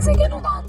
as I get along.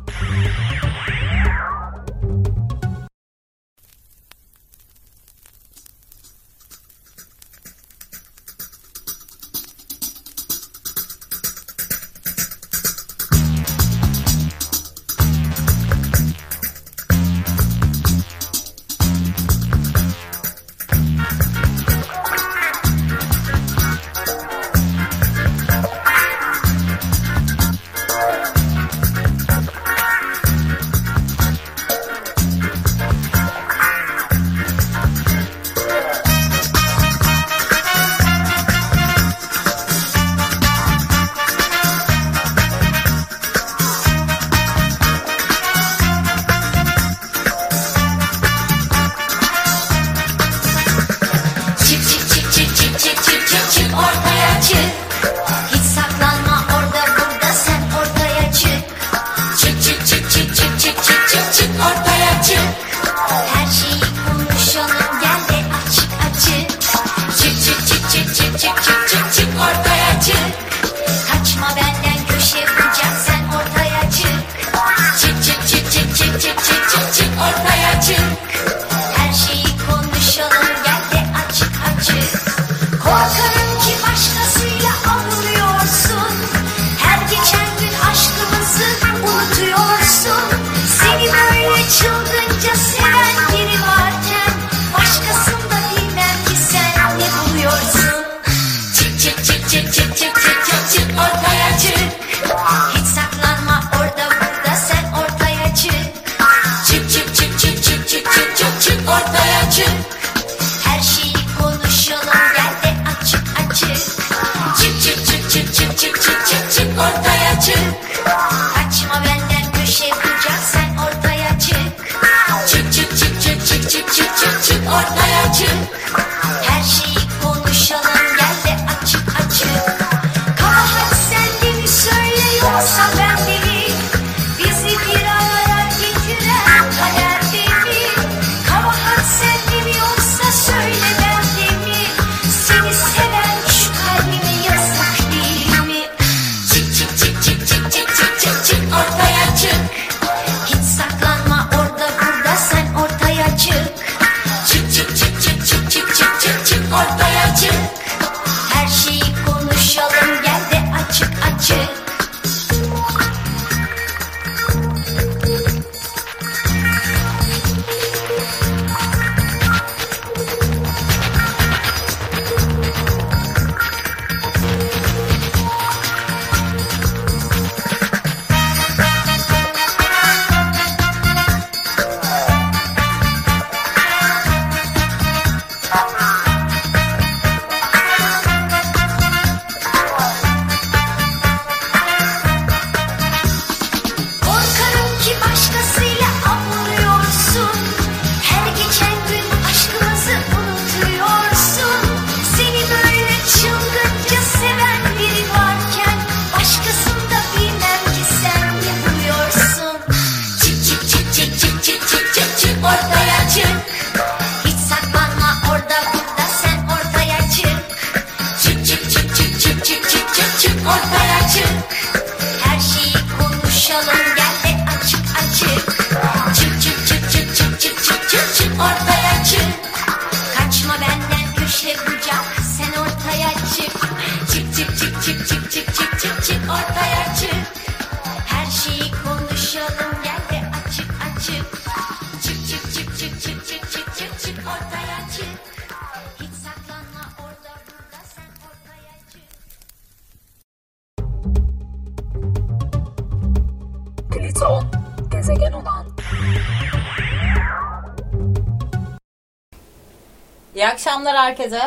akşamlar herkese.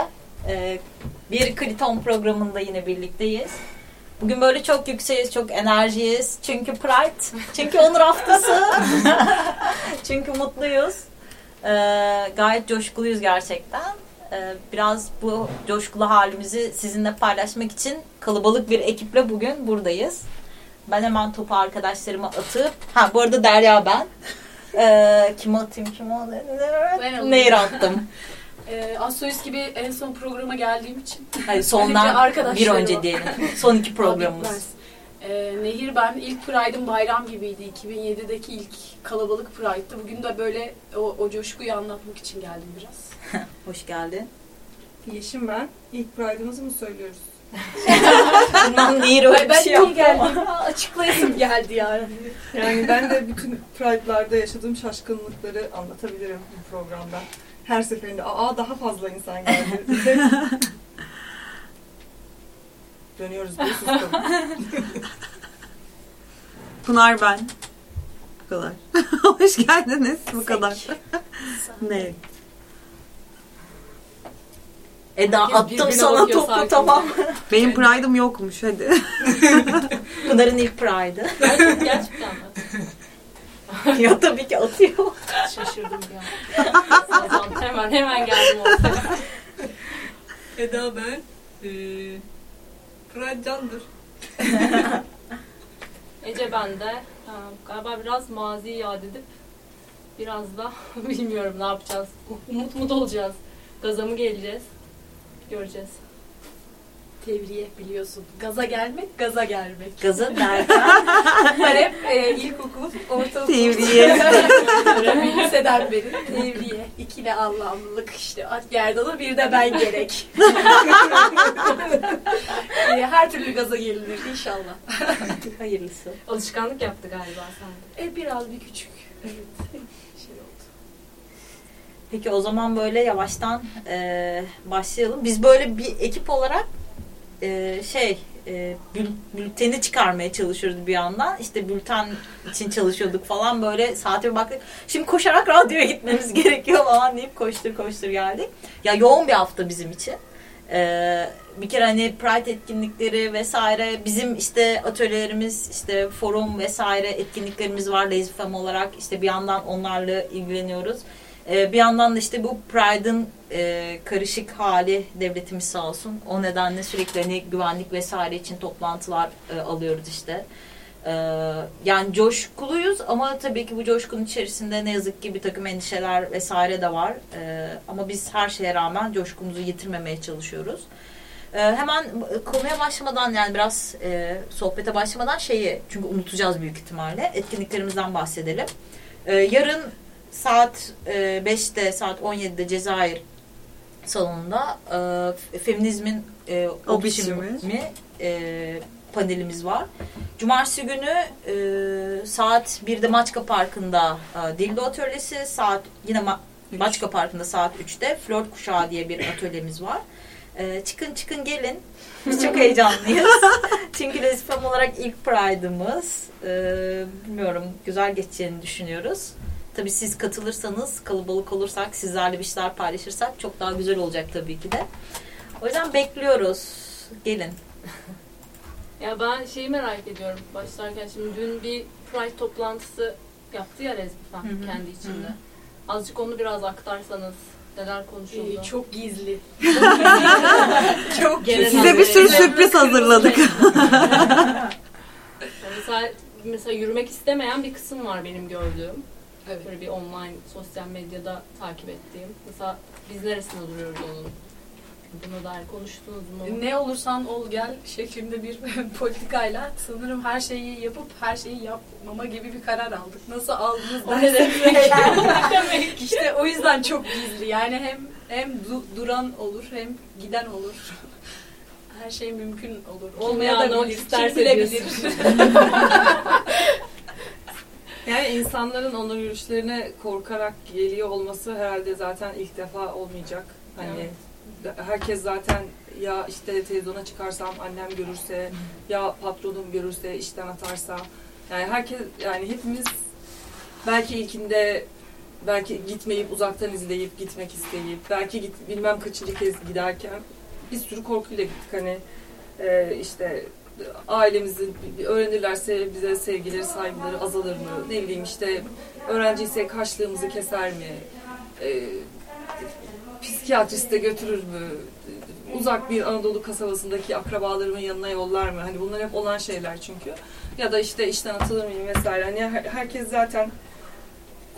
Ee, bir Kriton programında yine birlikteyiz. Bugün böyle çok yükseğiz, çok enerjiyiz. Çünkü Pride, çünkü Onur Haftası. çünkü mutluyuz. Ee, gayet coşkuluyuz gerçekten. Ee, biraz bu coşkulu halimizi sizinle paylaşmak için kalabalık bir ekiple bugün buradayız. Ben hemen topu arkadaşlarıma atıp... Ha bu arada Derya ben. Ee, kime atayım, kime atayım? Nehir attım e, gibi en son programa geldiğim için. Hayır, sondan bir önce diyelim. Son iki programımız. E, Nehir ben ilk Pride'ın bayram gibiydi. 2007'deki ilk kalabalık Pride'dı. Bugün de böyle o, o coşkuyu anlatmak için geldim biraz. Hoş geldin. Yeşim ben. İlk Pride'ımızı mı söylüyoruz? Bundan Nehir öyle bir şey yaptı geldim. Açıklayasım geldi yani. Yani ben de bütün Pride'larda yaşadığım şaşkınlıkları anlatabilirim bu programda. Her seferinde aa daha fazla insan geldi. Dönüyoruz bir sustum. Pınar ben. Bu kadar. Hoş geldiniz. Bu kadar. ne? Eda Herkes attım birbirine sana bakıyor topu sanki. tamam. Benim pride'ım yokmuş hadi. Pınar'ın ilk pride'ı. Gerçekten mi? ya tabii ki atıyor. Şaşırdım ya. Tamam, hemen hemen geldim ortaya. Eda ben. Ee, Pride candır. Ece bende. Ha, galiba biraz mazi yad edip biraz da bilmiyorum ne yapacağız. Umut mut olacağız. Gaza mı geleceğiz? Göreceğiz. Tevriye biliyorsun. Gaza gelmek, gaza gelmek. Gazı derken Ben hep e, ilkokul, ortaokul, Tevriye. liseden beri tevriye. İkili anlamlılık işte. At Gerdan'a bir de ben gerek. E, Her türlü gaza gelinir inşallah. hayırlısı. Alışkanlık yaptı galiba sen. E, biraz bir küçük. Evet. Şey oldu. Peki o zaman böyle yavaştan e, başlayalım. Biz böyle bir ekip olarak e, şey e, bül- bülteni çıkarmaya çalışıyoruz bir yandan. İşte bülten için çalışıyorduk falan böyle saate bir baktık. Şimdi koşarak radyoya gitmemiz gerekiyor falan deyip koştur koştur geldik. Ya yoğun bir hafta bizim için. E, bir kere hani Pride etkinlikleri vesaire bizim işte atölyelerimiz işte forum vesaire etkinliklerimiz var Lazy Fam olarak işte bir yandan onlarla ilgileniyoruz. Ee, bir yandan da işte bu Pride'ın e, karışık hali devletimiz sağ olsun. O nedenle sürekli hani güvenlik vesaire için toplantılar e, alıyoruz işte. Ee, yani coşkuluyuz ama tabii ki bu coşkunun içerisinde ne yazık ki bir takım endişeler vesaire de var. Ee, ama biz her şeye rağmen coşkumuzu yitirmemeye çalışıyoruz. Ee, hemen konuya başlamadan yani biraz e, sohbete başlamadan şeyi çünkü unutacağız büyük ihtimalle etkinliklerimizden bahsedelim. Ee, yarın saat e, 5'te saat 17'de Cezayir salonunda e, feminizmin e, Obişimi. obişimi e, panelimiz var. Cumartesi günü e, saat 1'de Maçka Parkı'nda e, Dildo Atölyesi, saat yine Ma- Maçka Parkı'nda saat 3'te Flört Kuşağı diye bir atölyemiz var. E, çıkın çıkın gelin. Biz çok heyecanlıyız. Çünkü Lesfem olarak ilk Pride'ımız. E, bilmiyorum güzel geçeceğini düşünüyoruz. Tabii siz katılırsanız, kalabalık olursak, sizlerle bir şeyler paylaşırsak çok daha güzel olacak tabii ki de. O yüzden bekliyoruz. Gelin. Ya ben şeyi merak ediyorum başlarken şimdi dün bir Pride toplantısı yaptı ya hı. kendi içinde. Azıcık onu biraz aktarsanız neler konuşuldu. E, çok gizli. çok Size bir sürü sürpriz hazırladık. mesela, mesela yürümek istemeyen bir kısım var benim gördüğüm. Evet. Böyle bir online sosyal medyada takip ettiğim. Mesela biz neresinde duruyoruz onun? Buna dair konuştunuz mu? Ne olursan ol gel şeklinde bir politikayla sanırım her şeyi yapıp her şeyi yapmama gibi bir karar aldık. Nasıl aldınız dersek. işte o yüzden çok gizli. Yani hem hem du- duran olur hem giden olur. Her şey mümkün olur. Olmaya da bilir. Kim bilebilir. Yani insanların onur yürüyüşlerine korkarak geliyor olması herhalde zaten ilk defa olmayacak. Hani herkes zaten ya işte televizyona çıkarsam annem görürse ya patronum görürse işten atarsa. Yani herkes yani hepimiz belki ilkinde belki gitmeyip uzaktan izleyip gitmek isteyip belki git, bilmem kaçıncı kez giderken bir sürü korkuyla gittik. Hani e, işte ailemizin öğrenirlerse bize sevgileri, saygıları azalır mı? Ne bileyim işte öğrenciyse kaçlığımızı keser mi? E, psikiyatriste götürür mü? Uzak bir Anadolu kasabasındaki akrabalarımın yanına yollar mı? Hani bunlar hep olan şeyler çünkü. Ya da işte işten atılır mıyım vesaire. Hani her- herkes zaten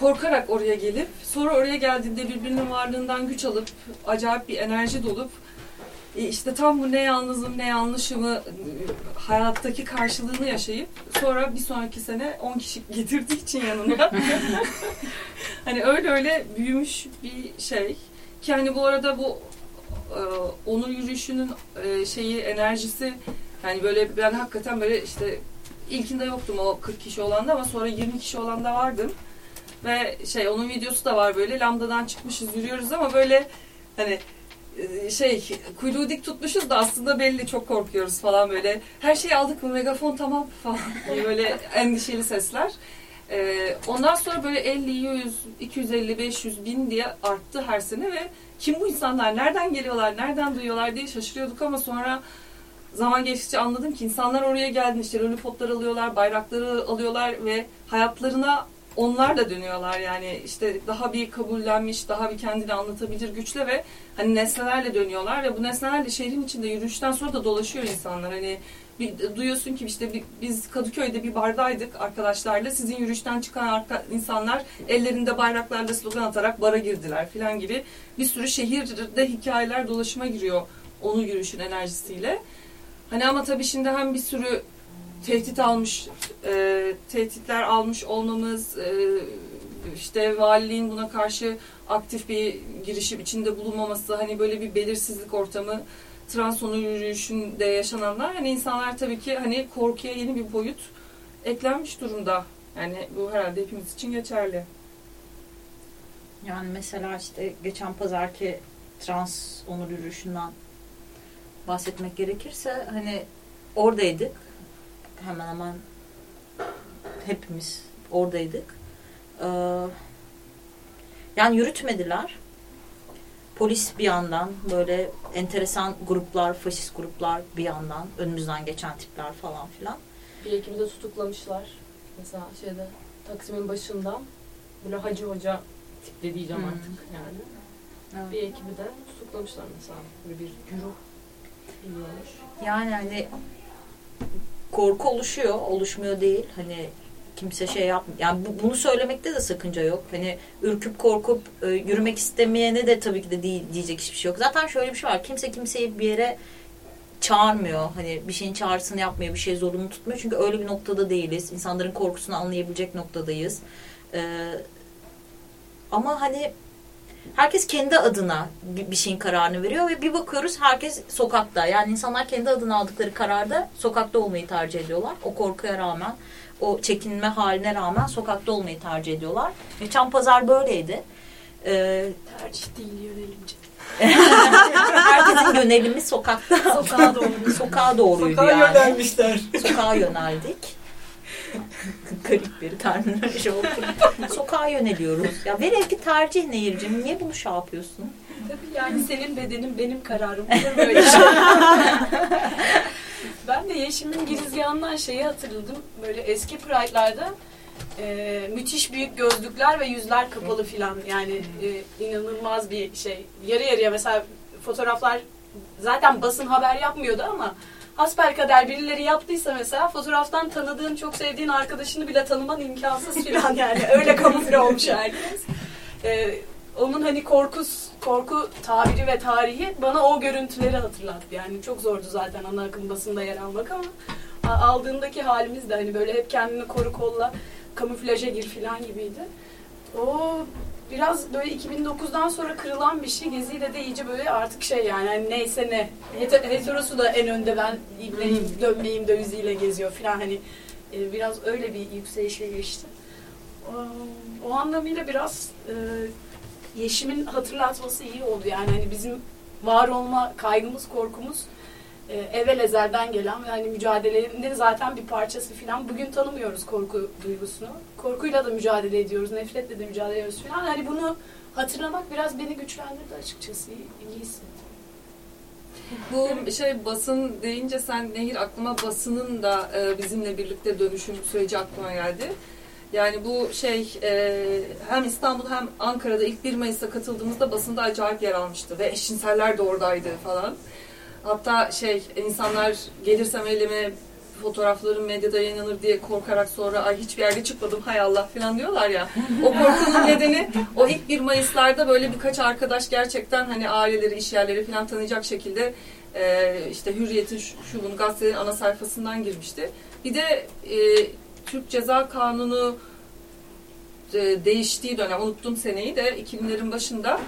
korkarak oraya gelip sonra oraya geldiğinde birbirinin varlığından güç alıp acayip bir enerji dolup işte tam bu ne yalnızım ne yanlışımı e, hayattaki karşılığını yaşayıp sonra bir sonraki sene 10 kişi getirdiği için yanına hani öyle öyle büyümüş bir şey ki hani bu arada bu e, onur yürüyüşünün e, şeyi enerjisi yani böyle ben hakikaten böyle işte ilkinde yoktum o 40 kişi olanda ama sonra 20 kişi olanda vardım. Ve şey onun videosu da var böyle lambdadan çıkmışız yürüyoruz ama böyle hani e, şey kuyruğu dik tutmuşuz da aslında belli çok korkuyoruz falan böyle. Her şeyi aldık mı megafon tamam falan böyle endişeli sesler. Ee, ondan sonra böyle 50, 100, 250, 500 bin diye arttı her sene ve kim bu insanlar, nereden geliyorlar, nereden duyuyorlar diye şaşırıyorduk ama sonra zaman geçtikçe anladım ki insanlar oraya geldi işte lollipoplar alıyorlar, bayrakları alıyorlar ve hayatlarına onlar da dönüyorlar yani işte daha bir kabullenmiş, daha bir kendini anlatabilir güçle ve hani nesnelerle dönüyorlar ve bu nesnelerle şehrin içinde yürüyüşten sonra da dolaşıyor insanlar. Hani bir, duyuyorsun ki işte bir- biz Kadıköy'de bir bardaydık arkadaşlarla. Sizin yürüyüşten çıkan arka, insanlar ellerinde bayraklarla slogan atarak bara girdiler falan gibi bir sürü şehirde hikayeler dolaşıma giriyor onun yürüyüşün enerjisiyle. Hani ama tabii şimdi hem bir sürü tehdit almış, e, tehditler almış olmamız, e, işte valiliğin buna karşı aktif bir girişim içinde bulunmaması, hani böyle bir belirsizlik ortamı, trans onur yürüyüşünde yaşananlar, hani insanlar tabii ki hani korkuya yeni bir boyut eklenmiş durumda. Yani bu herhalde hepimiz için geçerli. Yani mesela işte geçen pazarki trans onur yürüyüşünden bahsetmek gerekirse hani oradaydık. Hemen hemen hepimiz oradaydık. Ee, yani yürütmediler. Polis bir yandan böyle enteresan gruplar, faşist gruplar bir yandan önümüzden geçen tipler falan filan. Bir ekibi de tutuklamışlar. Mesela şeyde Taksim'in başında böyle Hacı Hoca tipli diyeceğim Hmm. artık yani. Evet. Bir ekibi de tutuklamışlar mesela. Böyle bir güruh. Yani hani korku oluşuyor, oluşmuyor değil. Hani kimse şey yapmıyor. Yani bu- bunu söylemekte de sakınca yok. Hani ürküp korkup e, yürümek istemeyene de tabii ki de değil diyecek hiçbir şey yok. Zaten şöyle bir şey var. Kimse kimseyi bir yere çağırmıyor. Hani bir şeyin çağrısını yapmıyor, bir şey zorunlu tutmuyor. Çünkü öyle bir noktada değiliz. İnsanların korkusunu anlayabilecek noktadayız. Ee, ama hani herkes kendi adına bir şeyin kararını veriyor ve bir bakıyoruz herkes sokakta. Yani insanlar kendi adına aldıkları kararda sokakta olmayı tercih ediyorlar. O korkuya rağmen, o çekinme haline rağmen sokakta olmayı tercih ediyorlar. Geçen pazar böyleydi. Ee, Tercih değil yönelimci. herkesin yönelimi sokakta. Sokağa doğru. Sokağa doğruydu Sokağa yani. yönelmişler. Sokağa yöneldik. Garip bir terminoloji oldu. Sokağa yöneliyoruz. Ya velev ki tercih Nehir'cim. Niye bunu şey yapıyorsun? Tabii yani senin bedenin benim kararım. Olur böyle şey. ben de Yeşim'in girizgahından şeyi hatırladım. Böyle eski Pride'larda e, müthiş büyük gözlükler ve yüzler kapalı filan. Yani e, inanılmaz bir şey. Yarı yarıya mesela fotoğraflar zaten basın haber yapmıyordu ama hasbelkader birileri yaptıysa mesela fotoğraftan tanıdığın, çok sevdiğin arkadaşını bile tanıman imkansız filan yani. Öyle kamufle olmuş herkes. E, onun hani korkus, korku tabiri ve tarihi bana o görüntüleri hatırlattı. Yani çok zordu zaten ana akım basında yer almak ama aldığındaki halimiz de hani böyle hep kendini koru kolla kamuflaja gir falan gibiydi. O biraz böyle 2009'dan sonra kırılan bir şey. Gezi'yle de iyice böyle artık şey yani hani neyse ne. Hete- Heterosu da en önde ben ibneyim, dönmeyeyim döviziyle geziyor falan hani e, biraz öyle bir yükselişe geçti. O, o anlamıyla biraz e, Yeşim'in hatırlatması iyi oldu. Yani hani bizim var olma kaygımız, korkumuz e, evvel ezelden gelen ve hani mücadelenin zaten bir parçası falan. Bugün tanımıyoruz korku duygusunu. Korkuyla da mücadele ediyoruz, nefretle de mücadele ediyoruz falan. Hani bunu hatırlamak biraz beni güçlendirdi açıkçası. İyi. Bu şey basın deyince sen Nehir aklıma basının da e, bizimle birlikte dönüşüm süreci aklıma geldi. Yani bu şey e, hem İstanbul hem Ankara'da ilk 1 Mayıs'a katıldığımızda basında acayip yer almıştı ve eşcinseller de oradaydı falan. Hatta şey insanlar gelirsem elime fotoğraflarım medyada yayınlanır diye korkarak sonra ay hiçbir yerde çıkmadım hay Allah falan diyorlar ya. O korkunun nedeni o ilk 1 Mayıs'larda böyle birkaç arkadaş gerçekten hani aileleri, iş yerleri falan tanıyacak şekilde e, işte Hürriyet'in şu, bunun gazetenin ana sayfasından girmişti. Bir de e, Türk Ceza Kanunu e, değiştiği dönem unuttum seneyi de 2000'lerin başında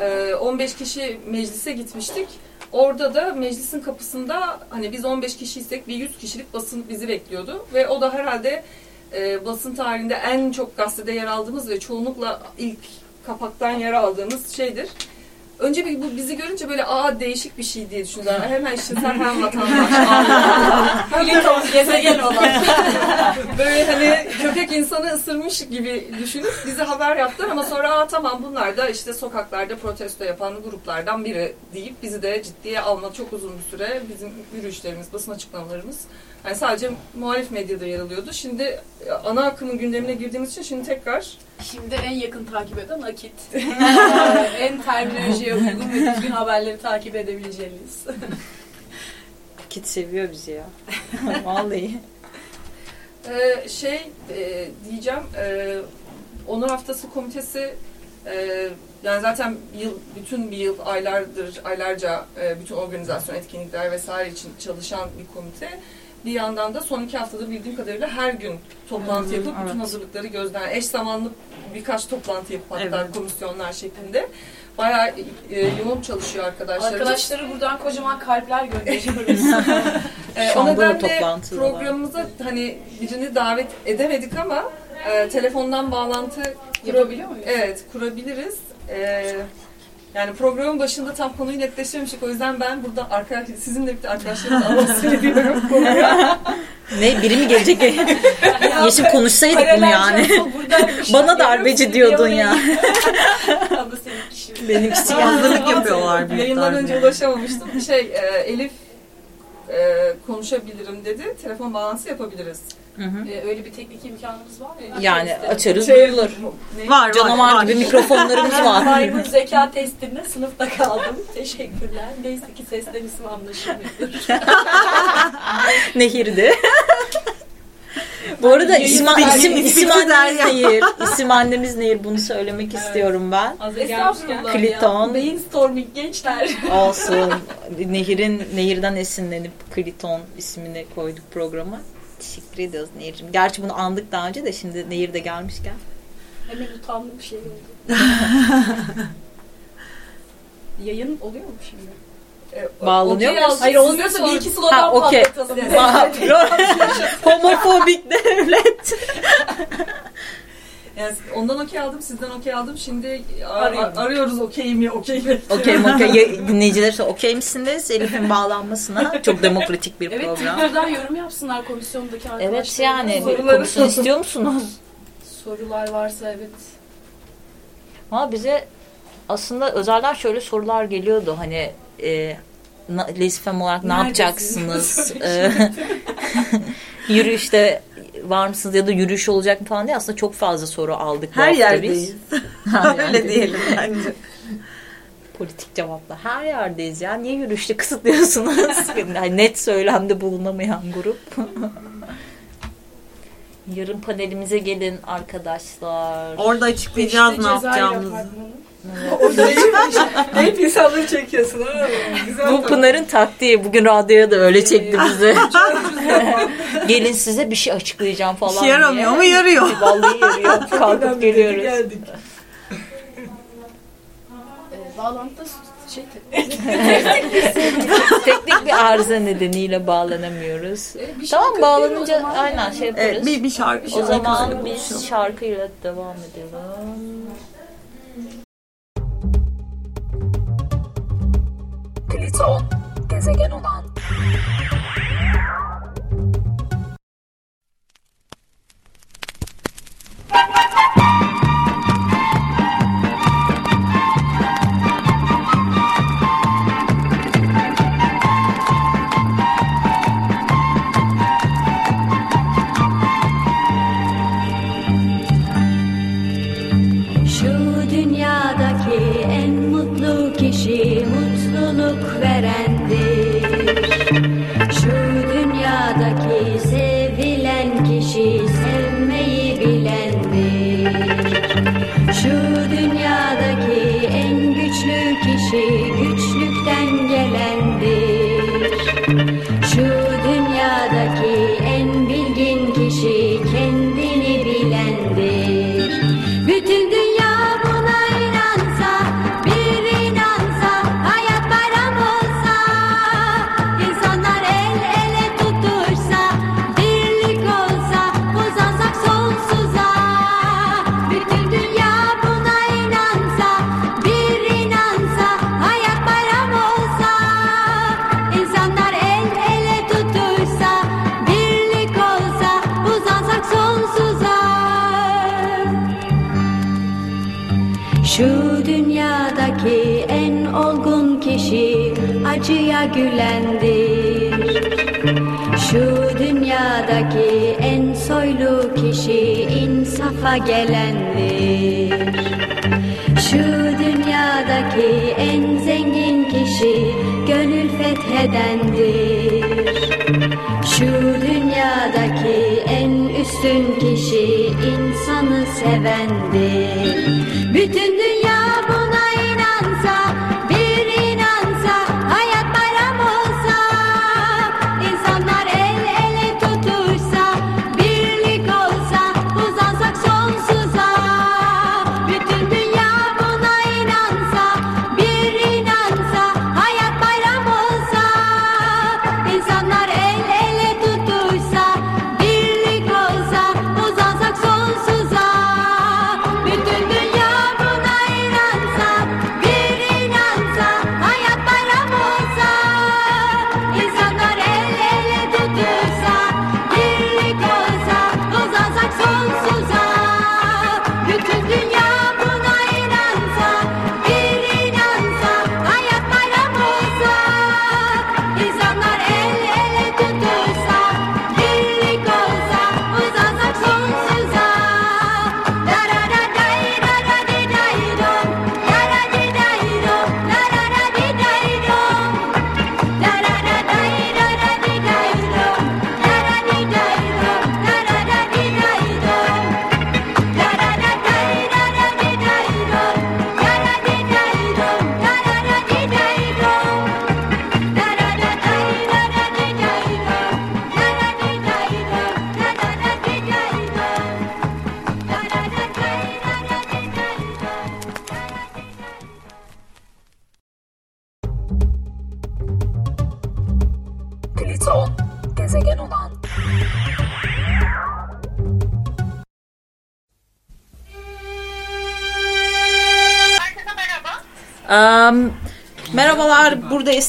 e, 15 kişi meclise gitmiştik. Orada da meclisin kapısında hani biz 15 kişiysek bir 100 kişilik basın bizi bekliyordu ve o da herhalde e, basın tarihinde en çok gazetede yer aldığımız ve çoğunlukla ilk kapaktan yer aldığımız şeydir. Önce bir bu bizi görünce böyle aa değişik bir şey diye düşündüler. Hemen işte sen hem vatandaş, Pliton gezegen olan. böyle hani köpek insanı ısırmış gibi düşünüp bize haber yaptılar ama sonra aa tamam bunlar da işte sokaklarda protesto yapan gruplardan biri deyip bizi de ciddiye alma çok uzun bir süre bizim yürüyüşlerimiz, basın açıklamalarımız yani sadece muhalif medyada yer alıyordu. Şimdi e, ana akımın gündemine girdiğimiz için şimdi tekrar Şimdi en yakın takip eden Akit. en terminolojiye uygun ve düzgün haberleri takip edebileceğiniz. Kit seviyor bizi ya. Vallahi. Ee, şey e, diyeceğim e, Onur Haftası Komitesi e, yani zaten yıl bütün bir yıl aylardır aylarca e, bütün organizasyon etkinlikler vesaire için çalışan bir komite. Bir yandan da son iki haftadır bildiğim kadarıyla her gün toplantı yapıp bütün evet. hazırlıkları gözden eş zamanlı birkaç toplantı yapıp hatta Evet. komisyonlar şeklinde bayağı e, yoğun çalışıyor arkadaşlarımız. Arkadaşları buradan kocaman kalpler gönderiyoruz. Şu o nedenle toplantıda var. programımıza hani birini davet edemedik ama e, telefondan bağlantı Yapabiliyor muyuz? Evet kurabiliriz. Ee, yani programın başında tam konuyu netleştirmiştik. O yüzden ben burada arkadaş, sizinle birlikte arkadaşlarımla anons ediyorum konuya. Ne biri mi gelecek? Yeşim konuşsaydık bunu yani. Bana darbeci diyordun ya. Senin kişi. Hazırlık yapıyorlar Yayından önce ulaşamamıştım. Şey e, Elif e, konuşabilirim dedi. Telefon bağlantısı yapabiliriz. Hı hı. Ee, öyle bir teknik imkanımız var mı? Yani açarız Şey, duyulur. ne? Var var. Canavar var. gibi mikrofonlarımız var. Maymun zeka testinde sınıfta kaldım. Teşekkürler. Neyse ki sesten isim anlaşılmıyordur. Nehir'di. Bu arada isim, isim, isim annemiz. Nehir. İsim annemiz Nehir. Bunu söylemek istiyorum ben. Estağfurullah Kliton. ya. Brainstorming gençler. Olsun. Nehir'in Nehir'den esinlenip Kliton ismini koyduk programa. Teşekkür ediyoruz Nehir'cim. Gerçi bunu andık daha önce de şimdi Nehir de gelmişken. Hemen utandım bir şey oldu. Yayın oluyor mu şimdi? E, Bağlanıyor mu? Hayır olmuyorsa bir iki slogan Ha, okey. patlatalım. Homofobik devlet. Yani ondan okey aldım, sizden okey aldım. Şimdi a- Arıyorum. a- arıyoruz okey mi, okey mi? Okey okey. Ya- Dinleyiciler ise okey misiniz? Elif'in bağlanmasına. Çok demokratik bir Evet program. Twitter'dan yorum yapsınlar komisyondaki arkadaşlar. Evet yani Soruları- komisyon istiyor musunuz? Sorular varsa evet. Ama bize aslında özelden şöyle sorular geliyordu hani e, lesfem olarak ne yapacaksınız? E, yürüyüşte var mısınız ya da yürüyüş olacak mı falan diye aslında çok fazla soru aldık Her yerdeyiz. biz. Her Öyle diyelim bence. Politik cevapla. Her yerdeyiz ya. Niye yürüyüşte kısıtlıyorsunuz? Yani net söylemde bulunamayan grup. Yarın panelimize gelin arkadaşlar. Orada açıklayacağız ne Beşte yapacağımızı. Apartmanı. Orada hep insanları çekiyorsun. ha? Güzel Bu Pınar'ın taktiği. Bugün radyoya da öyle çekti bizi. Gelin size bir şey açıklayacağım falan yaramıyor diye. ama yarıyor. Vallahi yarıyor. Kalkıp geliyoruz. Geldik. Ee, bağlantıda şey Teknik bir arıza nedeniyle bağlanamıyoruz. Ee, bir Tamam bağlanınca o aynen şey yaparız. Evet, bir, bir şarkı. o şarkı zaman biz şarkıyla devam edelim. Pliton, gezegen olan gelendir. Şu dünyadaki en zengin kişi gönül fethedendir. Şu dünyadaki en üstün kişi insanı sevendir. Bütün dünya buna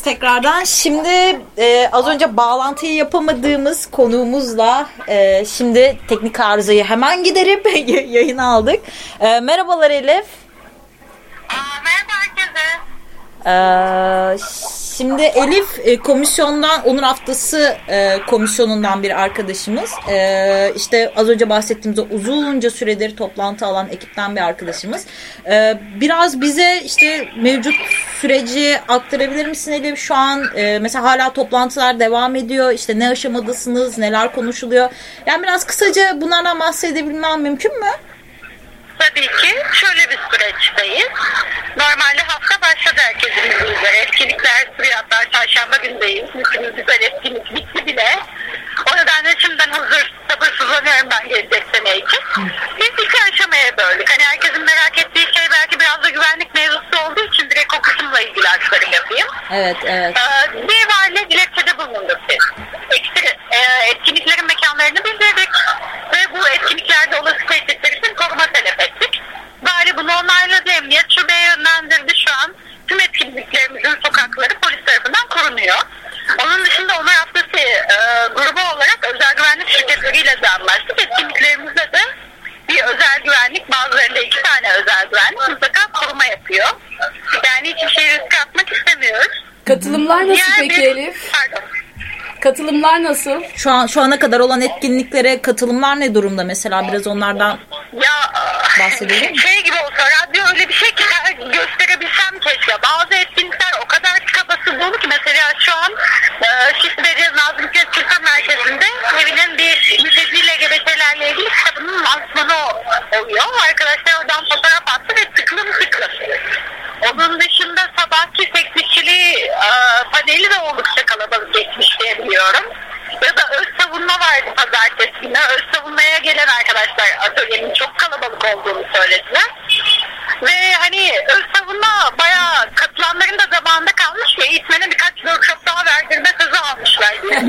tekrardan. Şimdi e, az önce bağlantıyı yapamadığımız konuğumuzla e, şimdi teknik arızayı hemen giderip yayına aldık. E, merhabalar Elif. merhaba herkese. Ee, şimdi Elif e, komisyondan Onur Haftası e, komisyonundan bir arkadaşımız. Ee, işte az önce bahsettiğimiz o uzunca süredir toplantı alan ekipten bir arkadaşımız. Ee, biraz bize işte mevcut süreci aktarabilir misin Elif? Şu an e, mesela hala toplantılar devam ediyor. İşte ne aşamadasınız, neler konuşuluyor? Yani biraz kısaca bunlardan bahsedebilmem mümkün mü? Tabii ki şöyle bir süreçteyiz. Normalde hafta başladı herkesin bildiği üzere. Etkinlikler sürüyor hatta çarşamba gündeyiz. Bütün güzel etkinlik bitti bile. O nedenle şimdiden hazır sabırsızlanıyorum ben gelecek sene için. Biz iki aşamaya böldük. Hani herkesin merak ettiği şey belki biraz da güvenlik mevzusu olduğu için direkt o kısımla ilgili aktarım yapayım. Evet, evet. Ee, bir valiyle dilekçede bulunduk biz. Ekstra, e, etkinliklerin mekanlarını bildirdik ve bu etkinliklerde olası tehditler için koruma talep ettik. Vali bunu onayladı, emniyet şubeye yönlendirdi şu an. Tüm etkinliklerimizin sokakları polis tarafından korunuyor. Onun dışında Onur Haftası e, grubu olarak özel güvenlik şirketleriyle de anlaştık. Etkinliklerimizde de bir özel güvenlik, bazılarında iki tane özel güvenlik mutlaka koruma yapıyor. Yani hiçbir şey riske atmak istemiyoruz. Katılımlar nasıl Diğer peki bir- Elif? Pardon. Katılımlar nasıl? Şu an şu ana kadar olan etkinliklere katılımlar ne durumda mesela biraz onlardan Ya Bahsedelim mi? şey gibi olsa radyo öyle bir şey ki gösterebilsem keşke. Bazı etkinlikler o kadar tıkabası dolu ki mesela şu an e, Şişli'de Nazım Hikmet Kültür Merkezi'nde evinin bir mülteci LGBT'lerle ilgili kitabının lansmanı oluyor. Arkadaşlar oradan fotoğraf attı ve tıklım tıklım. Onun dışında sabahki seksişçiliği e, paneli de oldukça kalabalık geçmiş diye biliyorum. Ya da öz savunma vardı pazartesi günü. Öz savunmaya gelen arkadaşlar atölyenin çok kalabalık olduğunu söylediler. Ve hani öz savunma bayağı katılanların da zamanında kalmış ve eğitmene birkaç workshop daha verdirme sözü almışlar diye.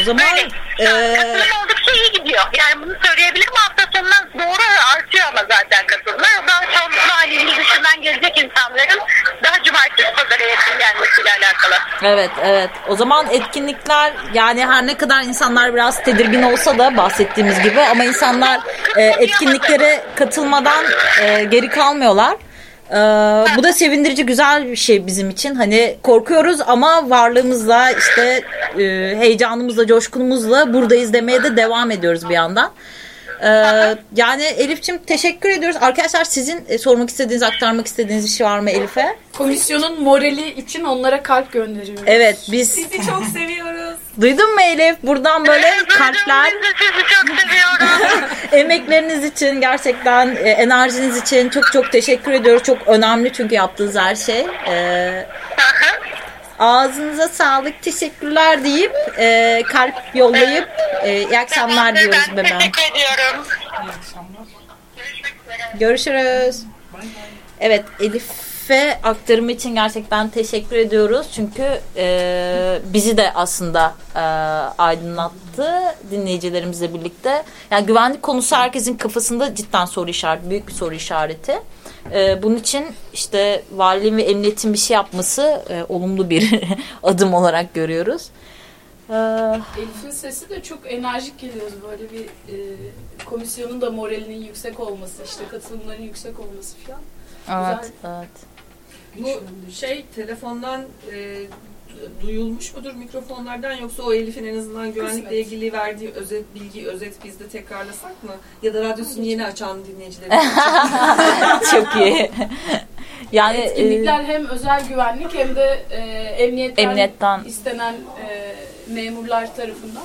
O zaman Böyle e, katılım oldukça iyi gidiyor. Yani bunu söyleyebilirim. Hafta sonundan doğru artıyor ama zaten katılımlar. Daha çoğunlukla hani il dışından gelecek insanların daha cumartesi pazara yakın gelmesiyle alakalı. evet evet o zaman etkinlikler yani her ne kadar insanlar biraz tedirgin olsa da bahsettiğimiz gibi ama insanlar e, etkinliklere katılmadan e, geri kalmıyorlar. Ee, bu da sevindirici güzel bir şey bizim için. Hani korkuyoruz ama varlığımızla işte e, heyecanımızla, coşkunumuzla buradayız demeye de devam ediyoruz bir yandan. Ee, yani Elif'ciğim teşekkür ediyoruz. Arkadaşlar sizin e, sormak istediğiniz, aktarmak istediğiniz bir şey var mı Elif'e? Komisyonun morali için onlara kalp gönderiyoruz. Evet biz Sizi çok seviyoruz. Duydun mu Elif? Buradan böyle kalpler Biz de sizi çok seviyoruz. emekleriniz için gerçekten e, enerjiniz için çok çok teşekkür ediyoruz. Çok önemli çünkü yaptığınız her şey. Ee, ağzınıza sağlık, teşekkürler deyip e, kalp yollayıp e, iyi akşamlar diyoruz ben bebeğim. teşekkür ediyorum. Görüşürüz. Evet Elif'e aktarımı için gerçekten teşekkür ediyoruz. Çünkü e, bizi de aslında e, aydınlattı dinleyicilerimizle birlikte. Yani güvenlik konusu herkesin kafasında cidden soru işareti, büyük bir soru işareti. E, bunun için işte valiliğin ve emniyetin bir şey yapması e, olumlu bir adım olarak görüyoruz. E, Elif'in sesi de çok enerjik geliyor. Böyle bir e, komisyonun da moralinin yüksek olması, işte katılımların yüksek olması falan. evet, evet. Bu şey telefondan e, duyulmuş mudur mikrofonlardan yoksa o Elif'in en azından güvenlikle Kısmet. ilgili verdiği özet bilgi özet biz de tekrarlasak mı? Ya da radyosunu yeni açan dinleyicilerimiz için. Çok iyi. Yani e, Etkinlikler hem özel güvenlik hem de e, emniyetten, Emniyetten. istenen e, memurlar tarafından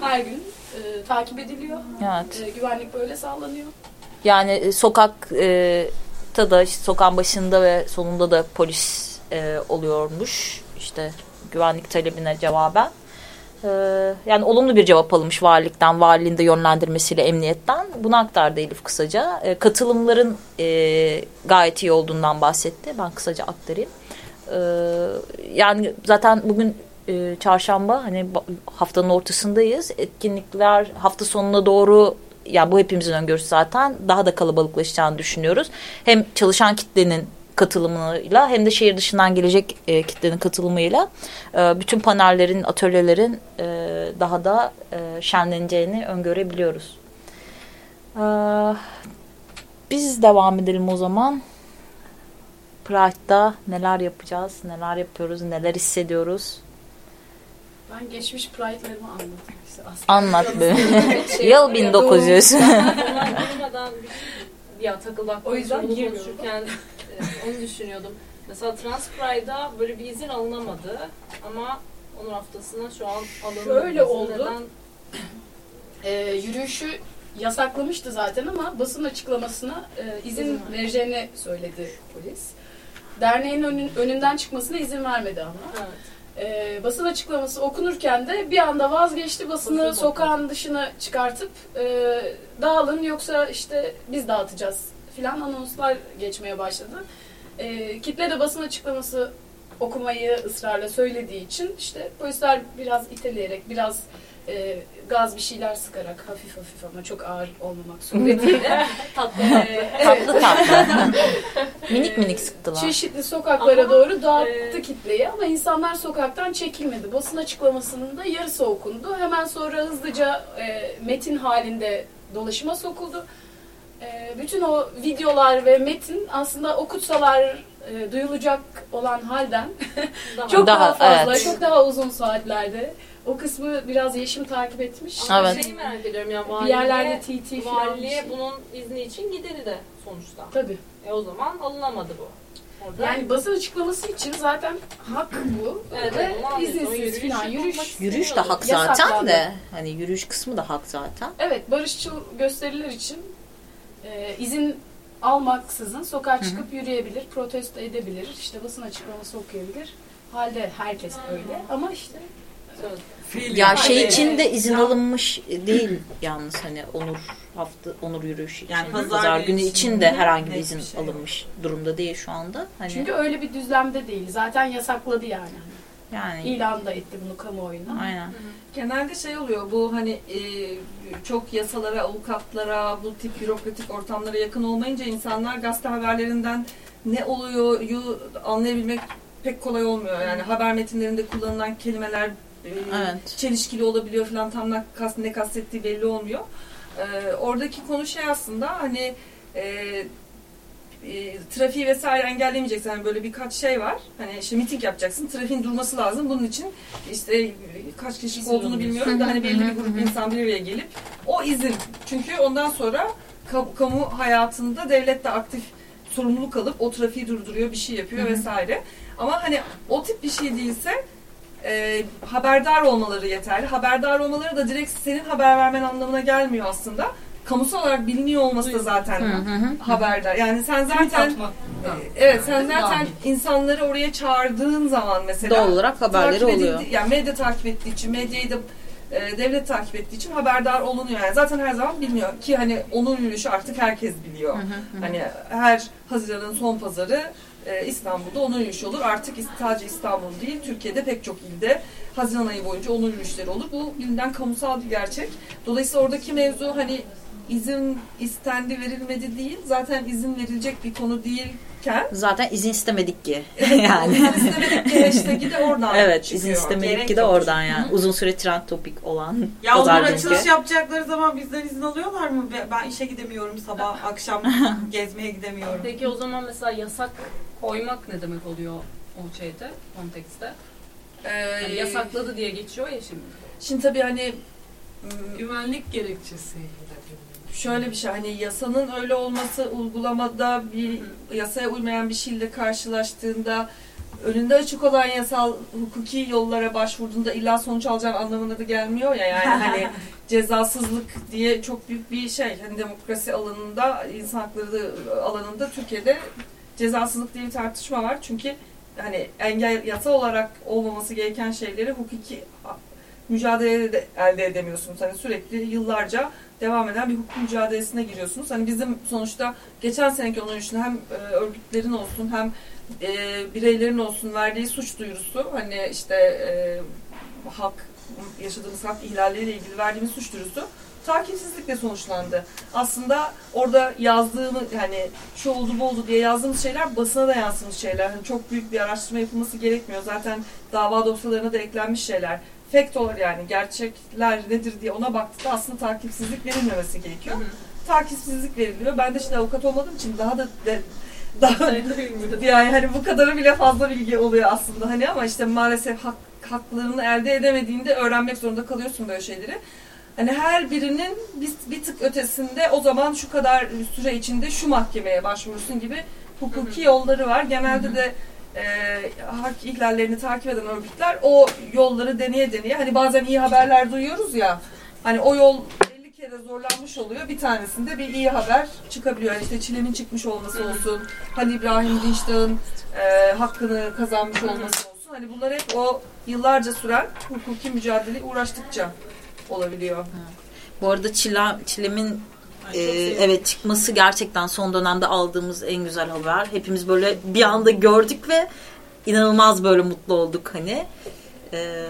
her gün e, takip ediliyor. evet. E, güvenlik böyle sağlanıyor. Yani e, sokakta da işte sokağın başında ve sonunda da polis e, oluyormuş. İşte güvenlik talebine cevaben. E, yani olumlu bir cevap alınmış valilikten, valiliğin de yönlendirmesiyle emniyetten. Bunu aktardı Elif kısaca. E, katılımların e, gayet iyi olduğundan bahsetti. Ben kısaca aktarayım. E, yani zaten bugün e, çarşamba hani haftanın ortasındayız. Etkinlikler hafta sonuna doğru ya bu hepimizin öngörüsü zaten daha da kalabalıklaşacağını düşünüyoruz. Hem çalışan kitlenin katılımıyla hem de şehir dışından gelecek e, kitlenin katılımıyla e, bütün panellerin, atölyelerin e, daha da e, şenleneceğini öngörebiliyoruz. E, biz devam edelim o zaman. Pride'da neler yapacağız, neler yapıyoruz, neler hissediyoruz. Ben geçmiş pride'larımı anlatayım. Anlat be. Şey Yıl var ya, 1900. Onlar girmeden bir ya takıldak O yüzden konuşurken e, onu düşünüyordum. Mesela Trans Pride'da böyle bir izin alınamadı ama onun haftasına şu an alındı. Şöyle oldu. Neden? E, yürüyüşü yasaklamıştı zaten ama basın açıklamasına e, izin ver. vereceğini söyledi polis. Derneğin önün- önünden çıkmasına izin vermedi ama. Evet. E, basın açıklaması okunurken de bir anda vazgeçti basını Basın sokağın dışına çıkartıp e, dağılın yoksa işte biz dağıtacağız filan anonslar geçmeye başladı. E, kitle de basın açıklaması okumayı ısrarla söylediği için işte polisler biraz iteleyerek biraz e, gaz bir şeyler sıkarak hafif hafif ama çok ağır olmamak suretiyle Tatlı. e, evet, tatlı tatlı. minik minik sıktılar. çeşitli sokaklara Ama, doğru dağıttı e, kitleyi ama insanlar sokaktan çekilmedi. Basın açıklamasının da yarısı okundu. Hemen sonra hızlıca e, metin halinde dolaşıma sokuldu. E, bütün o videolar ve metin aslında okutsalar e, duyulacak olan halden Daha- çok daha, Daha, fazla, evet. çok daha uzun saatlerde. O kısmı biraz Yeşim takip etmiş. Ama Evet. Şeyi merak ediyorum ya Bir valiliğe, yerlerde TT falan. bir valiliğe şey. bunun izni için gidildi sonuçta. Tabii. E o zaman alınamadı bu. Orada Yani basın açıklaması için zaten hak bu. Evet, ve izinsiz falan yürüyüş. Yürüyüş de hak Yasaklandı. zaten de. Hani yürüyüş kısmı da hak zaten. Evet barışçıl gösteriler için e, izin almaksızın sokağa çıkıp yürüyebilir, protesto edebilir, işte basın açıklaması okuyabilir. Halde herkes öyle ama işte. Ya şey için de izin alınmış değil yalnız hani onur hafta onur yürüyüşü için. Yani pazar pazar, günü için de herhangi bir izin şey yok. alınmış durumda değil şu anda. Hani çünkü öyle bir düzlemde değil. Zaten yasakladı yani. yani İlan da etti bunu kamuoyuna. aynen. Genelde şey oluyor bu hani e, çok yasalara, avukatlara, bu tip bürokratik ortamlara yakın olmayınca insanlar gazete haberlerinden ne oluyor anlayabilmek pek kolay olmuyor. Yani haber metinlerinde kullanılan kelimeler e, Evet. çelişkili olabiliyor falan tam ne, kas, ne kastettiği belli olmuyor. E, oradaki konu şey aslında hani e, e, trafiği vesaire engellemeyeceksin. Yani böyle birkaç şey var. Hani işte miting yapacaksın. Trafiğin durması lazım. Bunun için işte kaç kişi olduğunu bilmiyorum da hani belli bir grup insan bir araya gelip o izin. Çünkü ondan sonra ka- kamu hayatında devlet de aktif sorumluluk alıp o trafiği durduruyor, bir şey yapıyor vesaire. Ama hani o tip bir şey değilse e, haberdar olmaları yeterli. Haberdar olmaları da direkt senin haber vermen anlamına gelmiyor aslında. Kamusal olarak biliniyor olması da zaten haberdar. Yani sen zaten e, evet sen zaten insanları oraya çağırdığın zaman mesela Doğal olarak haberleri takip oluyor. edildi- yani medya takip ettiği için, medyayı da e, devlet takip ettiği için haberdar olunuyor. Yani zaten her zaman biliniyor ki hani onun yürüyüşü artık herkes biliyor. Hani her Haziran'ın son pazarı e, İstanbul'da onun yürüyüşü olur. Artık sadece İstanbul değil, Türkiye'de pek çok ilde Haziran ayı boyunca onun yürüyüşleri olur. Bu bilinen kamusal bir gerçek. Dolayısıyla oradaki mevzu hani izin istendi verilmedi değil. Zaten izin verilecek bir konu değilken Zaten izin istemedik ki. yani. istemedik ki hashtag'i de oradan Evet çıkıyor. izin istemedik Gerek ki de yok. oradan yani. Uzun süre trend topik olan Ya onlar açılış yapacakları zaman bizden izin alıyorlar mı? Be- Ben işe gidemiyorum sabah, akşam gezmeye gidemiyorum. Peki o zaman mesela yasak koymak ne demek oluyor o şeyde, kontekste? Ee, Yani yasakladı diye geçiyor ya şimdi. Şimdi tabii hani Güvenlik gerekçesi. Şöyle bir şey hani yasanın öyle olması uygulamada bir yasaya uymayan bir şeyle karşılaştığında önünde açık olan yasal hukuki yollara başvurduğunda illa sonuç alacağın anlamına da gelmiyor ya yani hani cezasızlık diye çok büyük bir şey. Hani demokrasi alanında insan hakları alanında Türkiye'de cezasızlık diye bir tartışma var. Çünkü hani engel yasa olarak olmaması gereken şeyleri hukuki mücadelede de elde edemiyorsunuz. Hani sürekli yıllarca devam eden bir hukuk mücadelesine giriyorsunuz. Hani bizim sonuçta geçen seneki onun için hem e, örgütlerin olsun hem e, bireylerin olsun verdiği suç duyurusu hani işte e, hak yaşadığımız hak ihlalleriyle ilgili verdiğimiz suç duyurusu takipsizlikle sonuçlandı. Aslında orada yazdığımız hani şu oldu bu oldu diye yazdığımız şeyler basına da yansımış şeyler. Hani çok büyük bir araştırma yapılması gerekmiyor. Zaten dava dosyalarına da eklenmiş şeyler. Fact olarak yani gerçekler nedir diye ona baktığında aslında takipsizlik verilmemesi gerekiyor. Takipsizlik veriliyor. Ben de şimdi avukat olmadığım için daha da de, daha yani hani bu kadarı bile fazla bilgi oluyor aslında hani ama işte maalesef hak, haklarını elde edemediğinde öğrenmek zorunda kalıyorsun böyle şeyleri. Hani her birinin bir, bir tık ötesinde o zaman şu kadar süre içinde şu mahkemeye başvurursun gibi hukuki yolları var. Genelde de e, hak ihlallerini takip eden örgütler o yolları deneye deneye hani bazen iyi haberler duyuyoruz ya hani o yol 50 kere zorlanmış oluyor. Bir tanesinde bir iyi haber çıkabiliyor. Yani işte Çile'nin çıkmış olması olsun. Hani İbrahim Dinçtağ'ın e, hakkını kazanmış olması olsun. Hani bunlar hep o yıllarca süren hukuki mücadele uğraştıkça olabiliyor. Bu arada Çila, Çilem'in e, evet çıkması gerçekten son dönemde aldığımız en güzel haber. Hepimiz böyle bir anda gördük ve inanılmaz böyle mutlu olduk hani. E,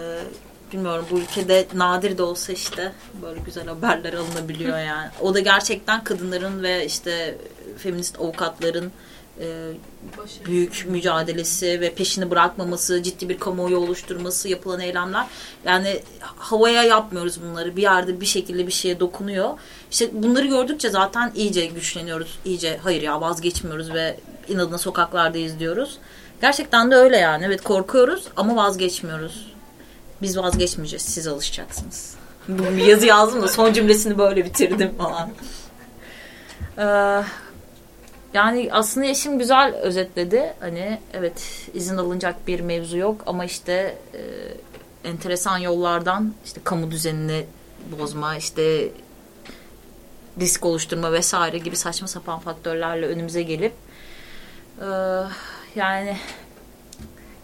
bilmiyorum bu ülkede nadir de olsa işte böyle güzel haberler alınabiliyor yani. O da gerçekten kadınların ve işte feminist avukatların e, büyük mücadelesi ve peşini bırakmaması, ciddi bir kamuoyu oluşturması, yapılan eylemler. Yani havaya yapmıyoruz bunları. Bir yerde bir şekilde bir şeye dokunuyor. İşte bunları gördükçe zaten iyice güçleniyoruz. İyice hayır ya vazgeçmiyoruz ve inadına sokaklardayız diyoruz. Gerçekten de öyle yani. Evet korkuyoruz ama vazgeçmiyoruz. Biz vazgeçmeyeceğiz. Siz alışacaksınız. Bu bir yazı yazdım da son cümlesini böyle bitirdim falan. Ee, yani aslında eşim güzel özetledi. Hani evet izin alınacak bir mevzu yok ama işte e, enteresan yollardan işte kamu düzenini bozma, işte risk oluşturma vesaire gibi saçma sapan faktörlerle önümüze gelip e, yani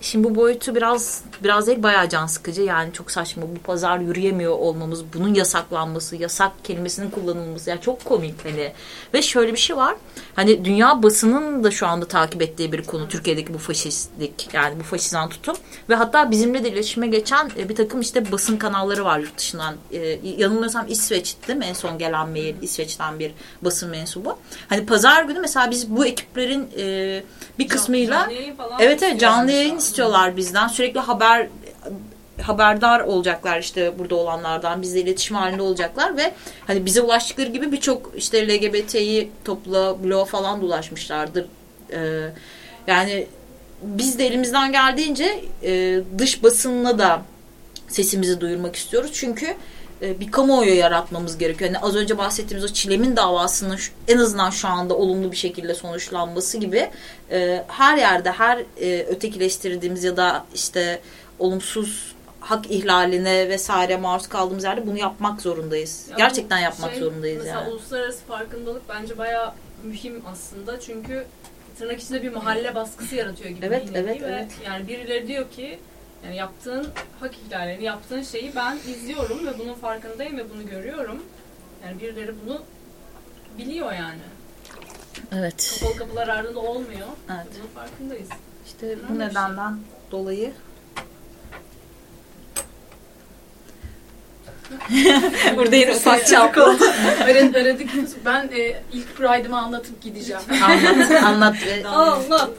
Şimdi bu boyutu biraz biraz değil bayağı can sıkıcı. Yani çok saçma. Bu pazar yürüyemiyor olmamız, bunun yasaklanması, yasak kelimesinin kullanılması. Yani çok komik hani. Ve şöyle bir şey var. Hani dünya basının da şu anda takip ettiği bir konu. Türkiye'deki bu faşistlik yani bu faşizan tutum. Ve hatta bizimle de iletişime geçen e, bir takım işte basın kanalları var yurt dışından. E, yanılmıyorsam İsveç değil mi? En son gelen mail İsveç'ten bir basın mensubu. Hani pazar günü mesela biz bu ekiplerin e, bir kısmıyla Canlı Evet evet canlı yayın. İstiyorlar bizden. Sürekli haber haberdar olacaklar işte burada olanlardan bizle iletişim halinde olacaklar ve hani bize ulaştıkları gibi birçok işte LGBT'yi topla bloğa falan da ulaşmışlardır Ee, yani biz de elimizden geldiğince e, dış basınla da sesimizi duyurmak istiyoruz. Çünkü bir kamuoyu yaratmamız gerekiyor. Yani az önce bahsettiğimiz o çilemin davasının en azından şu anda olumlu bir şekilde sonuçlanması gibi e, her yerde her e, ötekileştirdiğimiz ya da işte olumsuz hak ihlaline vesaire maruz kaldığımız yerde bunu yapmak zorundayız. Ya Gerçekten yapmak şey, zorundayız mesela yani. uluslararası farkındalık bence bayağı mühim aslında. Çünkü tırnak içinde bir mahalle baskısı yaratıyor gibi Evet, evet, ve evet. yani birileri diyor ki yani yaptığın hak ihlallerini, yaptığın şeyi ben izliyorum ve bunun farkındayım ve bunu görüyorum. Yani birileri bunu biliyor yani. Evet. Kapalı kapılar ardında olmuyor. Evet. Bunun farkındayız. İşte bu şey. nedenden dolayı Burada yine ufak çaplı. Aradık, aradık. Ben e, ilk Pride'ımı anlatıp gideceğim. anlat, anlat ve Anlat.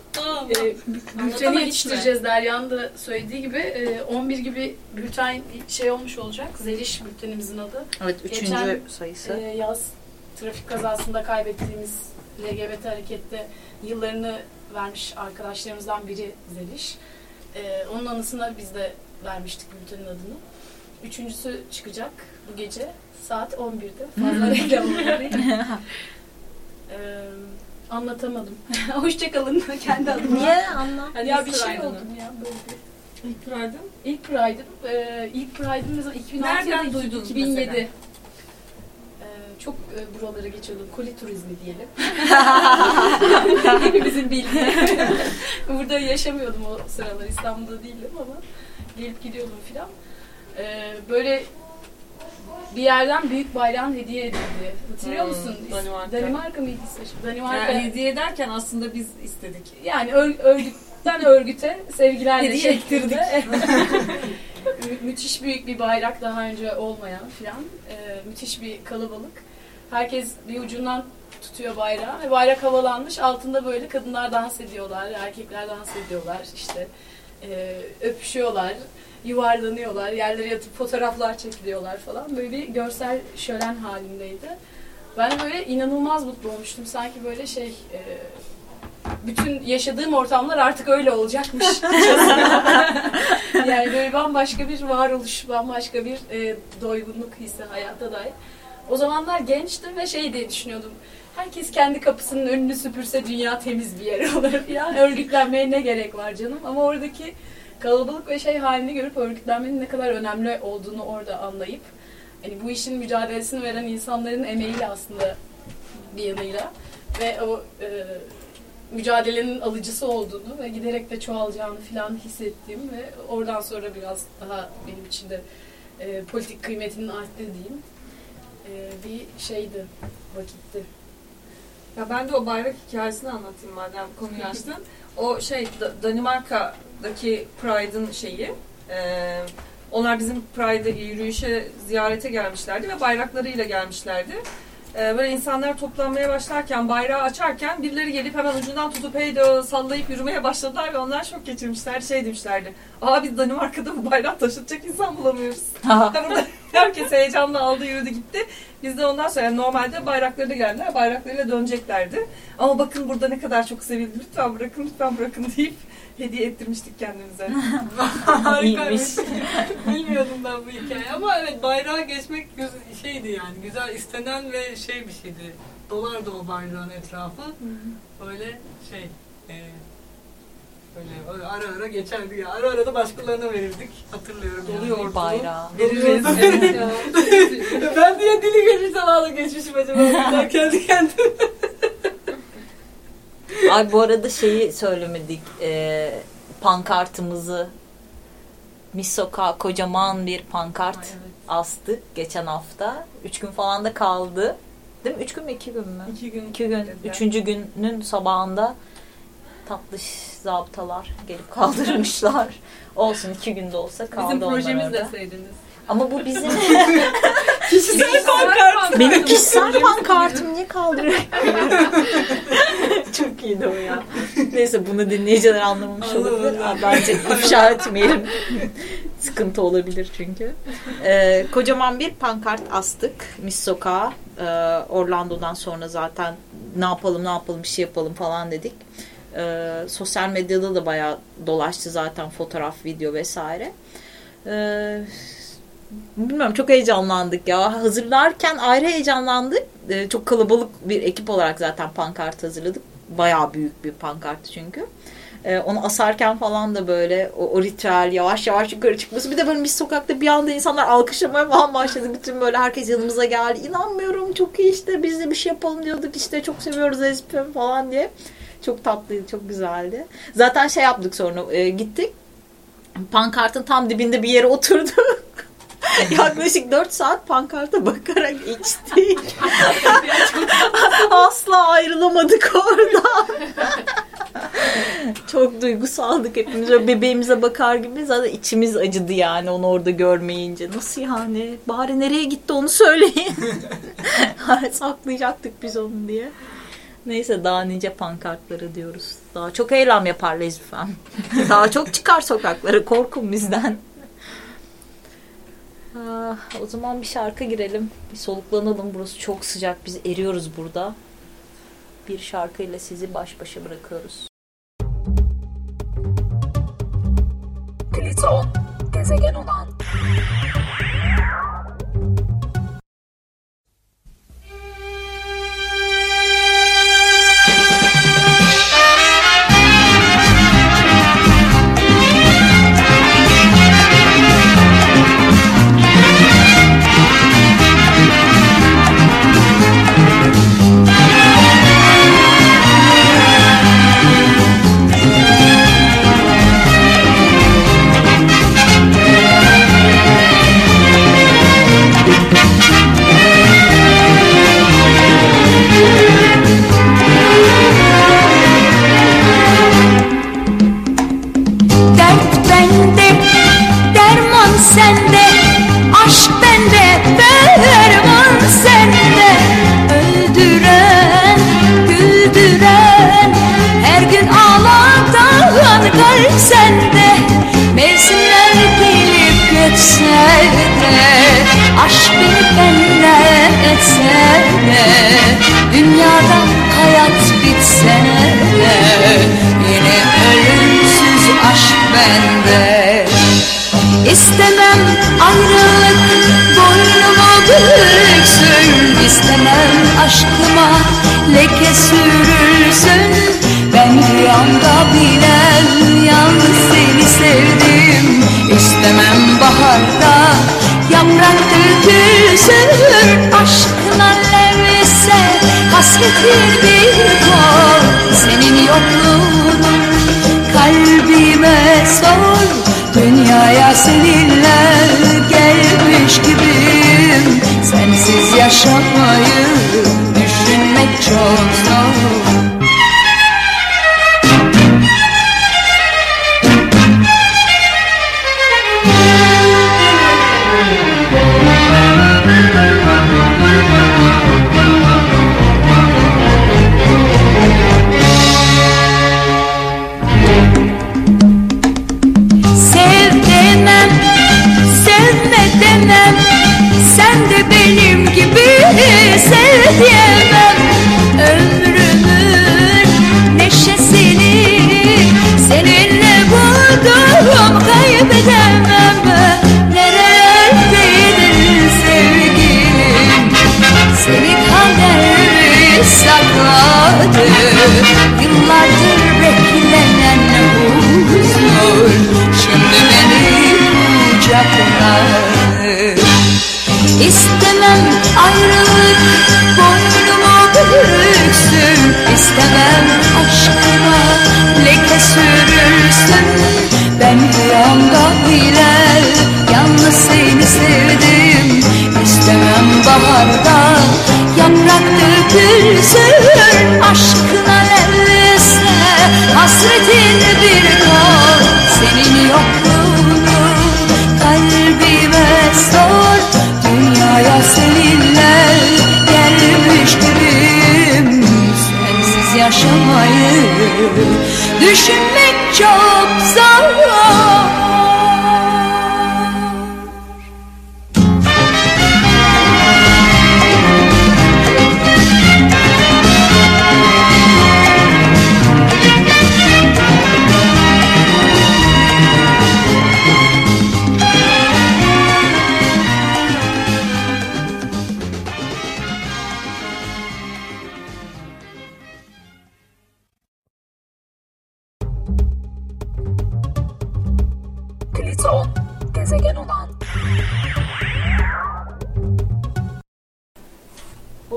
E, bülteni yetiştireceğiz Derya'nın da söylediği gibi. E, 11 gibi bülten şey olmuş olacak. Zeliş bültenimizin adı. evet üçüncü Geçen, sayısı. E, yaz trafik kazasında kaybettiğimiz LGBT harekette yıllarını vermiş arkadaşlarımızdan biri Zeliş. E, onun anısına biz de vermiştik bültenin adını. Üçüncüsü çıkacak bu gece saat 11'de. Fazla reklam. Ee, anlatamadım. Hoşçakalın kendi adıma. Niye anla? Hadi Ya bir şey oldum ya böyle bir. İlk Pride'ım. İlk Pride'ım, e, ilk Pride'ım ne zaman? 2006 Nereden duydun 2007. mesela? E, çok e, buralara geçiyordum. Koli turizmi diyelim. Hepimizin bildiği. Burada yaşamıyordum o sıralar. İstanbul'da değildim ama gelip gidiyordum filan. E, böyle bir yerden büyük bayram hediye edildi. Hatırlıyor Hmm, musun? Danimarka. Danimarka mıydı? Danimarka. Yani hediye ederken aslında biz istedik. Yani ör- örgütten örgüte sevgilerle Hediye. Mü- müthiş büyük bir bayrak daha önce olmayan filan. Ee, müthiş bir kalabalık. Herkes bir ucundan tutuyor bayrağı ve bayrak havalanmış. Altında böyle kadınlar dans ediyorlar, erkekler dans ediyorlar. işte e, öpüşüyorlar, yuvarlanıyorlar, yerlere yatıp fotoğraflar çekiliyorlar falan. Böyle bir görsel şölen halindeydi. Ben böyle inanılmaz mutlu olmuştum. Sanki böyle şey e, bütün yaşadığım ortamlar artık öyle olacakmış. yani böyle bambaşka bir varoluş, bambaşka bir e, doygunluk hissi hayata dair. O zamanlar gençtim ve şey diye düşünüyordum. Herkes kendi kapısının önünü süpürse dünya temiz bir yer olur falan. Örgütlenmeye ne gerek var canım? Ama oradaki kalabalık ve şey halini görüp örgütlenmenin ne kadar önemli olduğunu orada anlayıp hani bu işin mücadelesini veren insanların emeğiyle aslında bir yanıyla ve o e, mücadelenin alıcısı olduğunu ve giderek de çoğalacağını filan hissettiğim ve oradan sonra biraz daha benim için de e, politik kıymetinin arttı diyeyim. E, bir şeydi, vakitti. Ya ben de o bayrak hikayesini anlatayım madem konuyu açtın. O şey Da- Danimarka'daki Pride'ın şeyi. e, onlar bizim Pride'e yürüyüşe ziyarete gelmişlerdi ve bayraklarıyla gelmişlerdi. E, böyle insanlar toplanmaya başlarken bayrağı açarken birileri gelip hemen ucundan tutup heydo sallayıp yürümeye başladılar ve onlar şok geçirmişler. Şey demişlerdi. Aa biz Danimarka'da bu bayrağı taşıtacak insan bulamıyoruz. Burada herkes heyecanla aldı yürüdü gitti. Biz de ondan sonra yani normalde bayraklarıyla geldiler. Bayraklarıyla döneceklerdi. Ama bakın burada ne kadar çok sevildi. Lütfen bırakın, lütfen bırakın deyip hediye ettirmiştik kendimize. Harikaymış. Bilmiyordum ben bu hikayeyi ama evet bayrağa geçmek şeydi yani güzel istenen ve şey bir şeydi. Dolardı o bayrağın etrafı. Böyle şey e, böyle öyle ara ara geçerdi ya. Ara ara da başkalarına verirdik. Hatırlıyorum yani. Doluyor bayrağı. Veririz. Ben diye dili geçmiş zamanda geçmişim acaba. Kendi kendime. Ay bu arada şeyi söylemedik. E, pankartımızı Mis Sokağı kocaman bir pankart Ay, evet. astık geçen hafta. Üç gün falan da kaldı. Değil mi? Üç gün mü? iki gün mü? İki gün. İki gün. dediler. Üçüncü günün sabahında tatlış zabıtalar gelip kaldırmışlar. Olsun iki günde olsa kaldı Bizim projemiz deseydiniz. Ama bu bizim Kişisel pankart. benim kişisel pankartım niye kaldırıyor? Çok iyiydi o ya. Neyse bunu dinleyiciler anlamamış olabilir. Aa, Bence ifşa etmeyelim. Sıkıntı olabilir çünkü. Ee, kocaman bir pankart astık Mis Sokağa. Ee, Orlando'dan sonra zaten ne yapalım ne yapalım bir şey yapalım falan dedik. E, sosyal medyada da bayağı dolaştı zaten fotoğraf, video vesaire. E, bilmiyorum çok heyecanlandık ya. Hazırlarken ayrı heyecanlandık. E, çok kalabalık bir ekip olarak zaten pankart hazırladık. Bayağı büyük bir pankartı çünkü. E, onu asarken falan da böyle o, o ritüel yavaş yavaş yukarı çıkması. Bir de böyle biz sokakta bir anda insanlar alkışlamaya falan başladı. Bütün böyle herkes yanımıza geldi. İnanmıyorum çok iyi işte biz de bir şey yapalım diyorduk işte çok seviyoruz esprim falan diye. Çok tatlıydı, çok güzeldi. Zaten şey yaptık sonra e, gittik. Pankartın tam dibinde bir yere oturduk. Yaklaşık 4 saat pankarta bakarak içtik. Asla ayrılamadık oradan. Çok duygusaldık hepimiz. Öyle bebeğimize bakar gibi zaten içimiz acıdı yani onu orada görmeyince. Nasıl yani? Bari nereye gitti onu söyleyin. Saklayacaktık biz onu diye. Neyse daha nice pankartları diyoruz. Daha çok eylem yapar lütfen. daha çok çıkar sokaklara. Korkun bizden. Ah, o zaman bir şarkı girelim. Bir soluklanalım. Burası çok sıcak. Biz eriyoruz burada. Bir şarkıyla sizi baş başa bırakıyoruz. Pliton, gezegen olan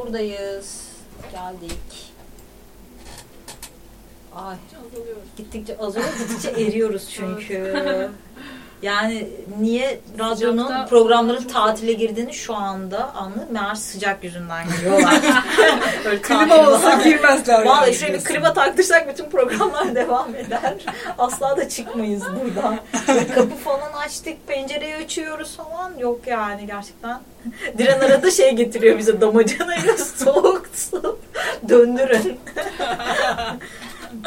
buradayız. Geldik. Ay gittikçe azalıyor, gittikçe eriyoruz çünkü. Yani niye radyonun Sıcakta- programların tatile girdiğini şu anda anladım. Meğer sıcak yüzünden giriyorlar. Klima olsa girmezler. Yani şöyle bir klima taktırsak bütün programlar devam eder. Asla da çıkmayız buradan. Kapı falan açtık, pencereyi açıyoruz falan. Yok yani gerçekten. Diren arada şey getiriyor bize damacanayla soğuk su. Döndürün.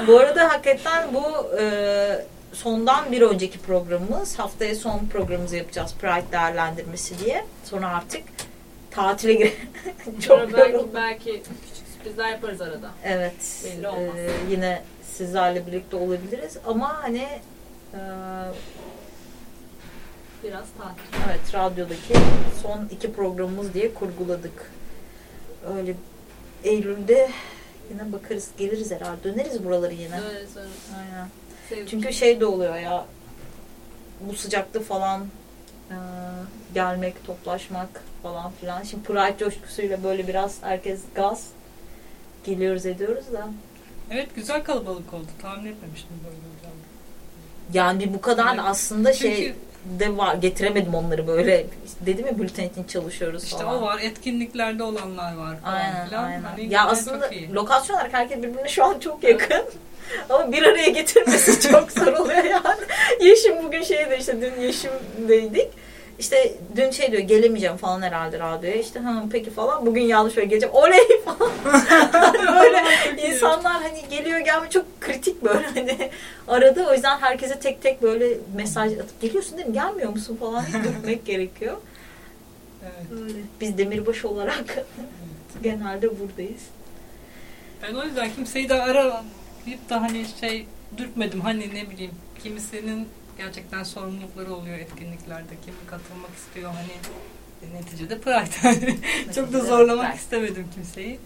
bu arada hakikaten bu e, sondan bir önceki programımız. Haftaya son programımızı yapacağız. Pride değerlendirmesi diye. Sonra artık tatile gir. Çok belki, yoruldum. belki küçük sürprizler yaparız arada. Evet. Belli olmaz. Ee, yine sizlerle birlikte olabiliriz ama hani e, Biraz tatil. evet radyodaki son iki programımız diye kurguladık. Öyle Eylül'de yine bakarız geliriz herhalde döneriz buraları yine. Öyle sonra. Aynen. Çünkü şey de oluyor ya bu sıcakta falan e, gelmek, toplaşmak falan filan. Şimdi Pride coşkusuyla böyle biraz herkes gaz geliyoruz ediyoruz da. Evet güzel kalabalık oldu. Tahmin etmemiştim böyle olacağını. Yani bu kadar da Evet. aslında şey Çünkü- de var. Getiremedim onları böyle. İşte dedim ya bülten için çalışıyoruz İşte falan. o var, etkinliklerde olanlar var falan Aynen filan. aynen. Hani ya aslında lokasyon olarak herkes birbirine şu an çok yakın. Ama bir araya getirmesi çok zor oluyor yani. Yeşim bugün şeyde işte dün Yeşim'deydik. İşte dün şey diyor gelemeyeceğim falan herhalde radyoya. İşte ha peki falan. Bugün yanlış şöyle geleceğim. Oley falan. Böyle insanlar hani geliyor gelme çok kritik böyle hani aradı. O yüzden herkese tek tek böyle mesaj atıp geliyorsun değil mi? Gelmiyor musun falan dürtmek gerekiyor. Evet. Öyle. Biz demirbaş olarak genelde buradayız. Ben o yüzden kimseyi de arayıp da hani şey dürtmedim. Hani ne bileyim kimisinin gerçekten sorumlulukları oluyor etkinliklerde. Kimi katılmak istiyor hani neticede Pride. Çok da zorlamak Pride. istemedim kimseyi.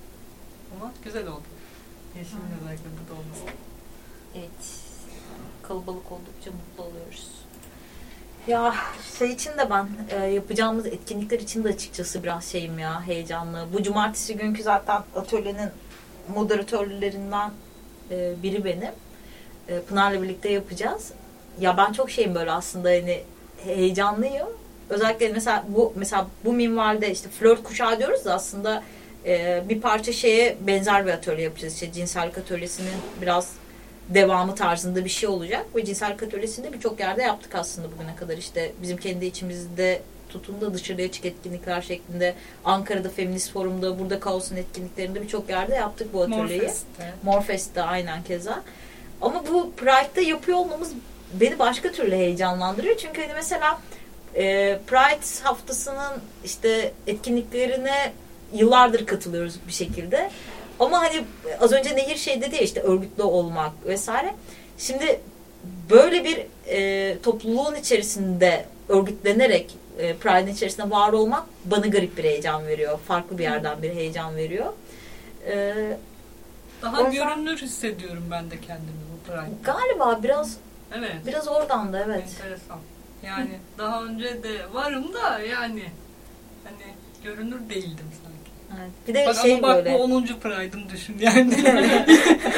Ama güzel oldu. Yeşil'in özellikle burada olması. Evet. Kalabalık oldukça mutlu oluyoruz. Ya şey için de ben e, yapacağımız etkinlikler için de açıkçası biraz şeyim ya heyecanlı. Bu cumartesi günkü zaten atölyenin moderatörlerinden e, biri benim. E, Pınar'la birlikte yapacağız. Ya ben çok şeyim böyle aslında hani heyecanlıyım. Özellikle mesela bu mesela bu minvalde işte flört kuşağı diyoruz da aslında e, bir parça şeye benzer bir atölye yapacağız. İşte cinsellik atölyesinin biraz devamı tarzında bir şey olacak ve cinsellik atölyesinde birçok yerde yaptık aslında bugüne kadar işte bizim kendi içimizde tutun da dışarıya açık etkinlikler şeklinde Ankara'da Feminist Forum'da burada Kaos'un etkinliklerinde birçok yerde yaptık bu atölyeyi. Morfest'te. Morfest'te aynen keza. Ama bu Pride'da yapıyor olmamız beni başka türlü heyecanlandırıyor. Çünkü hani mesela e, Pride haftasının işte etkinliklerine yıllardır katılıyoruz bir şekilde. Ama hani az önce Nehir şey dedi ya işte örgütlü olmak vesaire. Şimdi böyle bir e, topluluğun içerisinde örgütlenerek e, Pride'in içerisinde var olmak bana garip bir heyecan veriyor. Farklı bir yerden bir heyecan veriyor. E, Daha yüzden- görünür hissediyorum ben de kendimi bu Pride. galiba biraz Evet. biraz oradan da evet. Enteresan. Yani daha önce de varım da yani hani görünür değildim sanki. evet. Bir de Bak şey ama bak böyle. bu 10. Pride'ım düşün yani.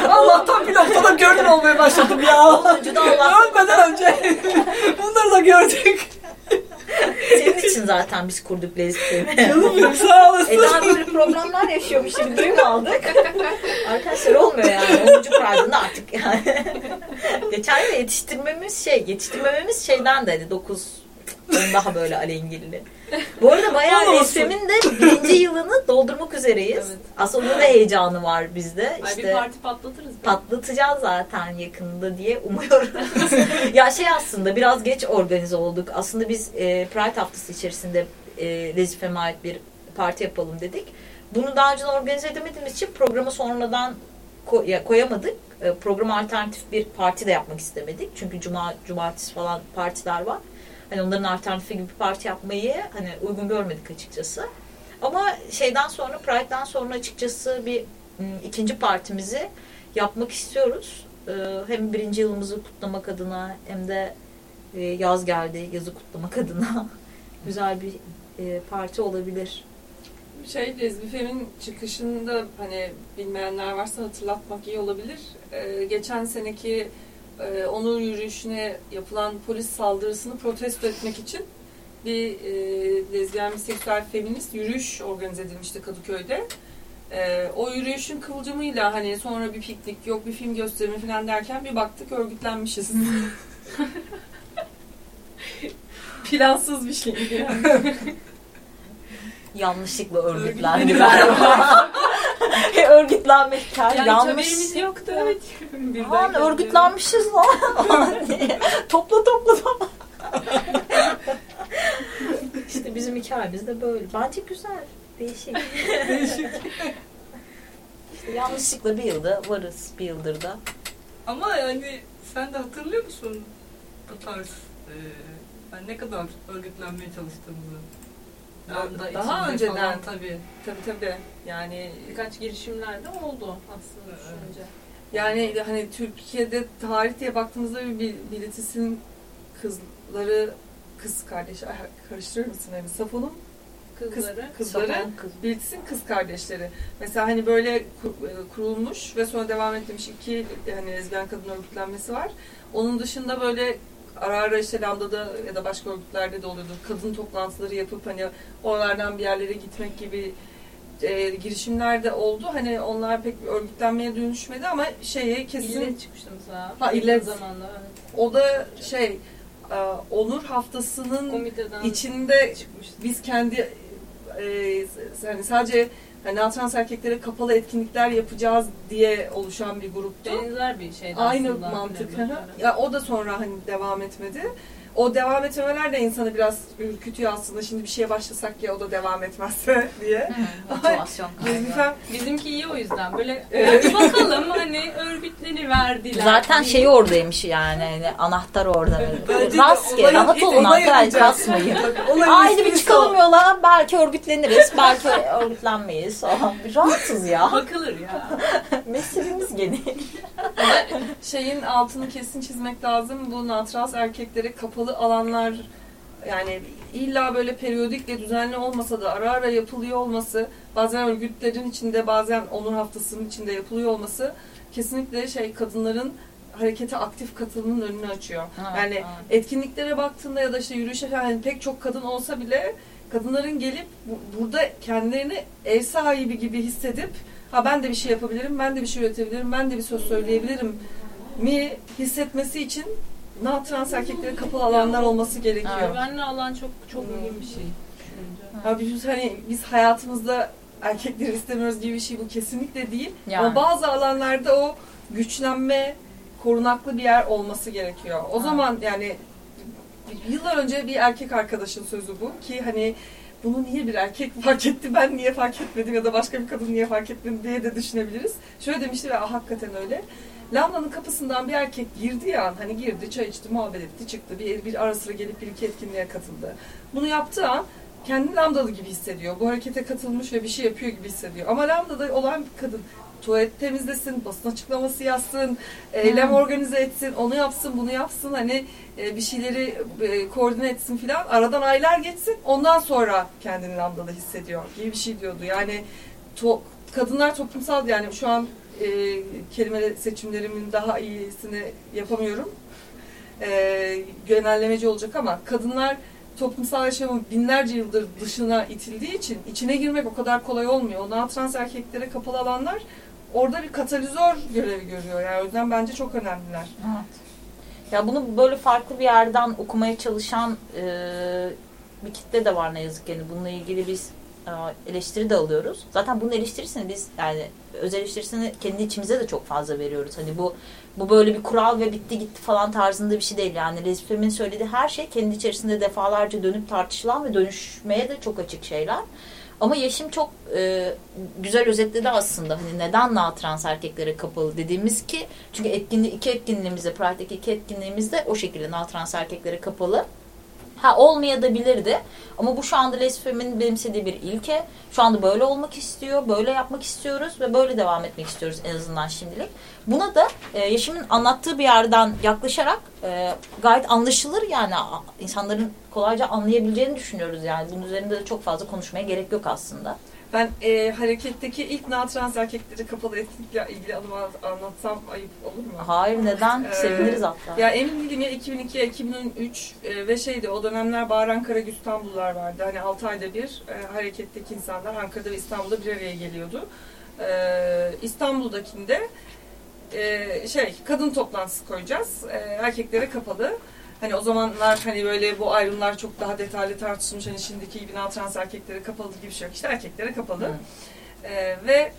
Allah'tan bir noktada görünür olmaya başladım ya. Onuncu da Allah Ölmeden önce bunları da gördük. Senin için zaten biz kurduk lezzetimi. Canım sağ olasın. Eda böyle problemler yaşıyormuş gibi duyum aldık. Arkadaşlar olmuyor yani. 10. Pride'ında artık yani. Geçen yıl yetiştirmemiz şey, yetiştirmememiz şeyden de hani 9 on daha böyle alengirli. Bu arada bayağı resmin de birinci yılını doldurmak üzereyiz. Evet. Aslında onun da heyecanı var bizde. Ay bir İşte parti patlatırız. be. patlatacağız zaten yakında diye umuyorum. ya şey aslında biraz geç organize olduk. Aslında biz e, Pride haftası içerisinde e, Lezifem'e ait bir parti yapalım dedik. Bunu daha önce organize edemediğimiz için programı sonradan ko- ya, koyamadık. E, programa alternatif bir parti de yapmak istemedik. Çünkü cuma, cumartesi falan partiler var. Hani onların alternatifi gibi bir parti yapmayı hani uygun görmedik açıkçası. Ama şeyden sonra Pride'den sonra açıkçası bir m, ikinci partimizi yapmak istiyoruz. Hem birinci yılımızı kutlamak adına hem de e, yaz geldi, yazı kutlamak adına güzel bir e, parti olabilir. şey Lezbifem'in çıkışında hani bilmeyenler varsa hatırlatmak iyi olabilir. Geçen seneki e, onur yürüyüşüne yapılan polis saldırısını protesto etmek için bir e, lezbiyen biseksüel feminist yürüyüş organize edilmişti Kadıköy'de. E, o yürüyüşün kıvılcımıyla hani sonra bir piknik yok bir film gösterimi falan derken bir baktık örgütlenmişiz. Plansız bir şeydi yani. Yanlışlıkla örgütlendi galiba. Örgütlenmek hikaye Yani yanlış. yoktu. Evet. Birden Lan örgütlenmişiz lan. topla topla topla. işte bizim hikayemiz de böyle. Bence güzel. Değişik. Değişik. İşte yanlışlıkla bir yılda varız. Bir yıldır da. Ama yani sen de hatırlıyor musun bu tarz e, yani ne kadar örgütlenmeye çalıştığımızı? Lambda Daha önceden. falan tabii. Tabii tabii. Yani Birkaç girişimlerde oldu aslında düşününce. Yani hani Türkiye'de tarih diye baktığımızda bir Bil- Bilitis'in kızları kız kardeşi Ay, karıştırır mısın hani Safon'un kız, Kızları. kızları kız. Bilitis'in kız kardeşleri. Mesela hani böyle e, kurulmuş ve sonra devam etmiş iki hani lezbiyen kadın örgütlenmesi var. Onun dışında böyle ara ara işte Lambda'da ya da başka örgütlerde de oluyordu. Kadın toplantıları yapıp hani oralardan bir yerlere gitmek gibi e, girişimler de oldu. Hani onlar pek bir örgütlenmeye dönüşmedi ama şeye kesin İllet çıkmıştı mesela. Ha, illet. Zamanda evet. o da şey e, Onur Haftası'nın Komiteden içinde çıkmıştı. biz kendi e, hani sadece hani trans erkeklere kapalı etkinlikler yapacağız diye oluşan bir gruptu. Benzer bir şeydi Aynı aslında. mantık. Ya o da sonra hani devam etmedi. O devam etmemeler de insanı biraz ürkütüyor aslında. Şimdi bir şeye başlasak ya o da devam etmezse diye. Motivasyon Lezbifen Bizimki iyi o yüzden. Böyle Evet. "Ya bakalım hani örgütleni verdiler. Zaten şeyi oradaymış yani. hani anahtar orada. Bence Rastgele rahat olun arkadaşlar kasmayın. Haydi bir çıkalım yola. Belki örgütleniriz. Belki örgütlenmeyiz falan. Rahatsız ya. Bakılır ya. Meselemiz gene. şeyin altını kesin çizmek lazım. Bu natras erkeklere kapalı alanlar yani illa böyle periyodikle düzenli olmasa da ara ara yapılıyor olması, bazen örgütlerin içinde, bazen onur haftasının içinde yapılıyor olması kesinlikle şey kadınların harekete aktif katılımının önünü açıyor. Evet, yani evet. etkinliklere baktığında ya da işte yürüyüşe falan yani pek çok kadın olsa bile kadınların gelip bu- burada kendilerini ev sahibi gibi hissedip ha ben de bir şey yapabilirim, ben de bir şey üretebilirim, ben de bir söz söyleyebilirim mi hissetmesi için na trans erkeklere kapalı alanlar olması gerekiyor. Güvenli alan çok çok mühim bir şey. Ya biz hani biz hayatımızda erkekleri istemiyoruz gibi bir şey bu kesinlikle değil. Yani. Ama bazı alanlarda o güçlenme, korunaklı bir yer olması gerekiyor. O Ha. zaman yani yıllar önce bir erkek arkadaşın sözü bu ki hani bunu niye bir erkek fark etti ben niye fark etmedim ya da başka bir kadın niye fark etmedi diye de düşünebiliriz. Şöyle demişti ve "Aa, hakikaten öyle. Lambda'nın kapısından bir erkek girdi ya hani girdi çay içti muhabbet etti çıktı bir, bir ara sıra gelip bir iki etkinliğe katıldı. Bunu yaptığı an kendini lambdalı gibi hissediyor. Bu harekete katılmış ve bir şey yapıyor gibi hissediyor. Ama lambdada olan bir kadın tuvalet temizlesin, basın açıklaması yazsın, eylem organize etsin, onu yapsın, bunu yapsın. Hani e, bir şeyleri e, koordine etsin filan. Aradan aylar geçsin. Ondan sonra kendini lambdalı hissediyor gibi bir şey diyordu. Yani to- kadınlar toplumsal yani şu an e, kelime seçimlerimin daha iyisini yapamıyorum. E, genellemeci olacak ama kadınlar toplumsal yaşamın binlerce yıldır dışına itildiği için içine girmek o kadar kolay olmuyor. Ondan trans erkeklere kapalı alanlar orada bir katalizör görevi görüyor. Yani o yüzden bence çok önemliler. Evet. Ya bunu böyle farklı bir yerden okumaya çalışan e, bir kitle de var ne yazık ki. Yani bununla ilgili biz eleştiri de alıyoruz. Zaten bunun eleştirisini biz yani öz eleştirisini kendi içimize de çok fazla veriyoruz. Hani bu bu böyle bir kural ve bitti gitti falan tarzında bir şey değil. Yani Lezbiye'nin söylediği her şey kendi içerisinde defalarca dönüp tartışılan ve dönüşmeye de çok açık şeyler. Ama Yeşim çok e, güzel özetledi aslında. Hani neden na trans erkeklere kapalı dediğimiz ki çünkü etkinliği iki etkinliğimizde, Pride'deki iki etkinliğimizde o şekilde na trans erkeklere kapalı. Ha olmayabilirdi ama bu şu anda Lesfem'in benimsediği bir ilke. Şu anda böyle olmak istiyor, böyle yapmak istiyoruz ve böyle devam etmek istiyoruz en azından şimdilik. Buna da e, Yeşim'in anlattığı bir yerden yaklaşarak e, gayet anlaşılır yani insanların kolayca anlayabileceğini düşünüyoruz yani. Bunun üzerinde de çok fazla konuşmaya gerek yok aslında. Ben e, hareketteki ilk na trans erkekleri kapalı etkinlikle ilgili anımı anlatsam ayıp olur mu? Hayır neden? Ee, Seviniriz hatta. Ya emin değilim ya 2002 ya 2003 e, ve şeydi o dönemler Bağıran Karagül İstanbullular vardı. Hani 6 ayda bir e, hareketteki insanlar Ankara'da ve İstanbul'da bir araya geliyordu. E, İstanbul'dakinde e, şey kadın toplantısı koyacağız. E, erkeklere kapalı. Hani o zamanlar hani böyle bu ayrımlar çok daha detaylı tartışılmış. Hani şimdiki gibi trans erkeklere kapalı gibi bir şey yok. İşte erkeklere kapalı. E, ve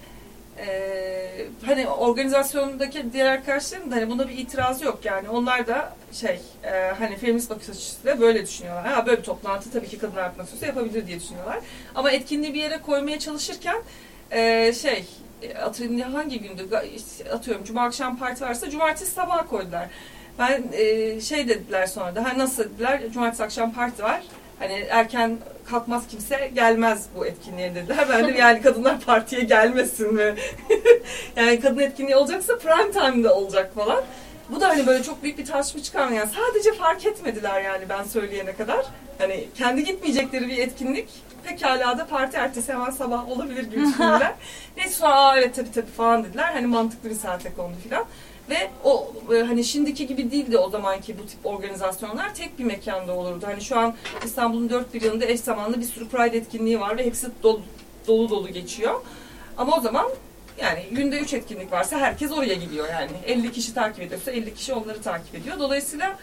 e, hani organizasyondaki diğer arkadaşlarım da hani buna bir itirazı yok yani onlar da şey e, hani feminist bakış açısıyla böyle düşünüyorlar. Ha böyle bir toplantı tabii ki kadınlar yapmak istiyorsa yapabilir diye düşünüyorlar. Ama etkinliği bir yere koymaya çalışırken e, şey atıyorum hangi gündü atıyorum cuma akşam parti varsa cumartesi sabah koydular. Ben e, şey dediler sonra da ha nasıl dediler cumartesi akşam parti var. Hani erken kalkmaz kimse gelmez bu etkinliğe dediler. Ben de yani kadınlar partiye gelmesin mi? yani kadın etkinliği olacaksa prime time'da olacak falan. Bu da hani böyle çok büyük bir tartışma çıkarmıyor. Yani sadece fark etmediler yani ben söyleyene kadar. Hani kendi gitmeyecekleri bir etkinlik pekala da parti ertesi hemen sabah olabilir gibi düşünüyorlar. Neyse sonra Aa, evet tabii tabii falan dediler. Hani mantıklı bir saate kondu filan. Ve o e, hani şimdiki gibi değildi o zamanki bu tip organizasyonlar tek bir mekanda olurdu. Hani şu an İstanbul'un dört bir yanında eş zamanlı bir sürü Pride etkinliği var ve hepsi dolu dolu, dolu geçiyor. Ama o zaman yani günde üç etkinlik varsa herkes oraya gidiyor yani. 50 kişi takip ediyorsa 50 kişi onları takip ediyor. Dolayısıyla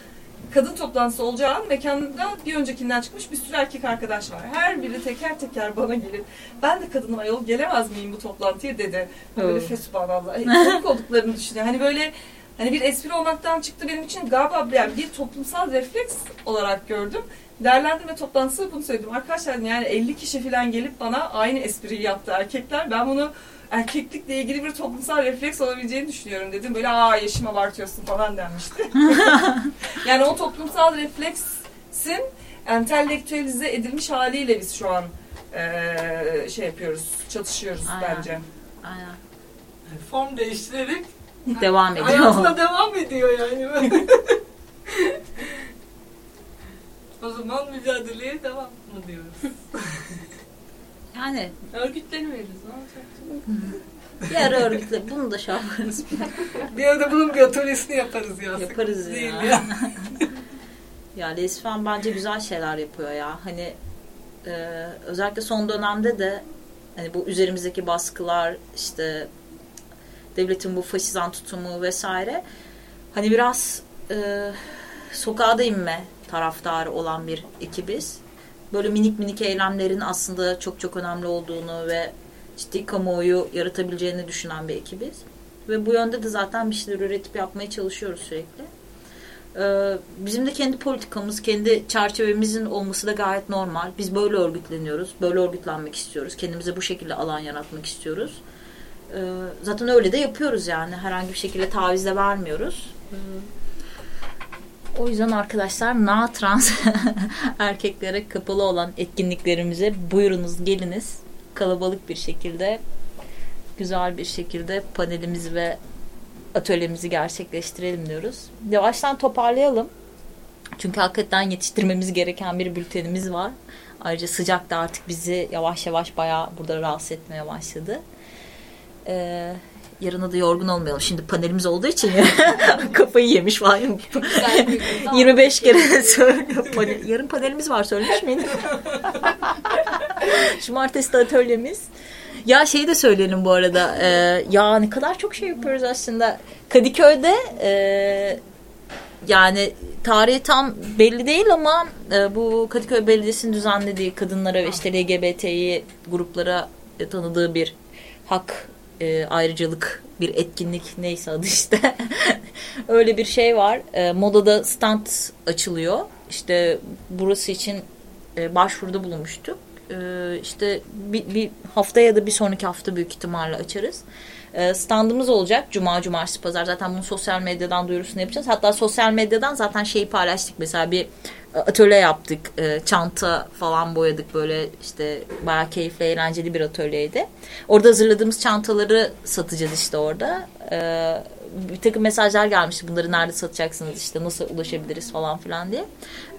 kadın toplantısı olacağı mekanda bir öncekinden çıkmış bir sürü erkek arkadaş var. Her biri teker teker bana gelip ben de kadınım ayol gelemez miyim bu toplantıya dedi. Böyle fesubhanallah. Komik olduklarını düşünüyor. Hani böyle hani bir espri olmaktan çıktı benim için galiba yani bir toplumsal refleks olarak gördüm. Değerlendirme toplantısı bunu söyledim. Arkadaşlar yani 50 kişi falan gelip bana aynı espriyi yaptı erkekler. Ben bunu erkeklikle ilgili bir toplumsal refleks olabileceğini düşünüyorum dedim. Böyle aa yaşım abartıyorsun falan denmişti. yani o toplumsal refleksin entelektüelize edilmiş haliyle biz şu an eee, şey yapıyoruz, çatışıyoruz Aynen. bence. Aynen. Form değiştirerek Devam ediyor. hayatına devam ediyor yani. o zaman mücadeleye devam mı diyoruz? Yani Örgütleniyoruz. Ne olacak? ara örgütle bunu da şey yaparız. Arada bunun bir atölyesini yaparız ya. Yaparız ya. Değil ya. Ya Lesfen bence güzel şeyler yapıyor ya. Hani e, özellikle son dönemde de hani bu üzerimizdeki baskılar işte devletin bu faşizan tutumu vesaire hani biraz e, sokağa da inme taraftarı olan bir ekibiz. Böyle minik minik eylemlerin aslında çok çok önemli olduğunu ve ciddi kamuoyu yaratabileceğini düşünen bir ekibiz. Ve bu yönde de zaten bir şeyler üretip yapmaya çalışıyoruz sürekli. Ee, bizim de kendi politikamız, kendi çerçevemizin olması da gayet normal. Biz böyle örgütleniyoruz, böyle örgütlenmek istiyoruz. Kendimize bu şekilde alan yaratmak istiyoruz. Ee, zaten öyle de yapıyoruz yani. Herhangi bir şekilde taviz de vermiyoruz. Ee, o yüzden arkadaşlar na trans erkeklere kapalı olan etkinliklerimize buyurunuz geliniz. Kalabalık bir şekilde güzel bir şekilde panelimizi ve atölyemizi gerçekleştirelim diyoruz. Yavaştan toparlayalım. Çünkü hakikaten yetiştirmemiz gereken bir bültenimiz var. Ayrıca sıcak da artık bizi yavaş yavaş bayağı burada rahatsız etmeye başladı. Ee, yarına da yorgun olmayalım. Şimdi panelimiz olduğu için kafayı yemiş falan. 25 kere söylüyor. Panel- Yarın panelimiz var söylemiş miydim? Cumartesi de atölyemiz. Ya şeyi de söyleyelim bu arada. Ee, ya ne kadar çok şey yapıyoruz aslında. Kadıköy'de e, yani tarihi tam belli değil ama e, bu Kadıköy Belediyesi'nin düzenlediği kadınlara ve işte LGBTİ gruplara tanıdığı bir hak e, ayrıcalık bir etkinlik neyse adı işte. Öyle bir şey var. E, modada stand açılıyor. İşte burası için e, başvuruda bulunmuştuk. E, işte bir, bir hafta ya da bir sonraki hafta büyük ihtimalle açarız. E, standımız olacak. Cuma, cumartesi, pazar. Zaten bunu sosyal medyadan duyurusunu yapacağız. Hatta sosyal medyadan zaten şeyi paylaştık. Mesela bir atölye yaptık. E, çanta falan boyadık. Böyle işte bayağı keyifli, eğlenceli bir atölyeydi. Orada hazırladığımız çantaları satacağız işte orada. E, bir takım mesajlar gelmişti. Bunları nerede satacaksınız işte nasıl ulaşabiliriz falan filan diye.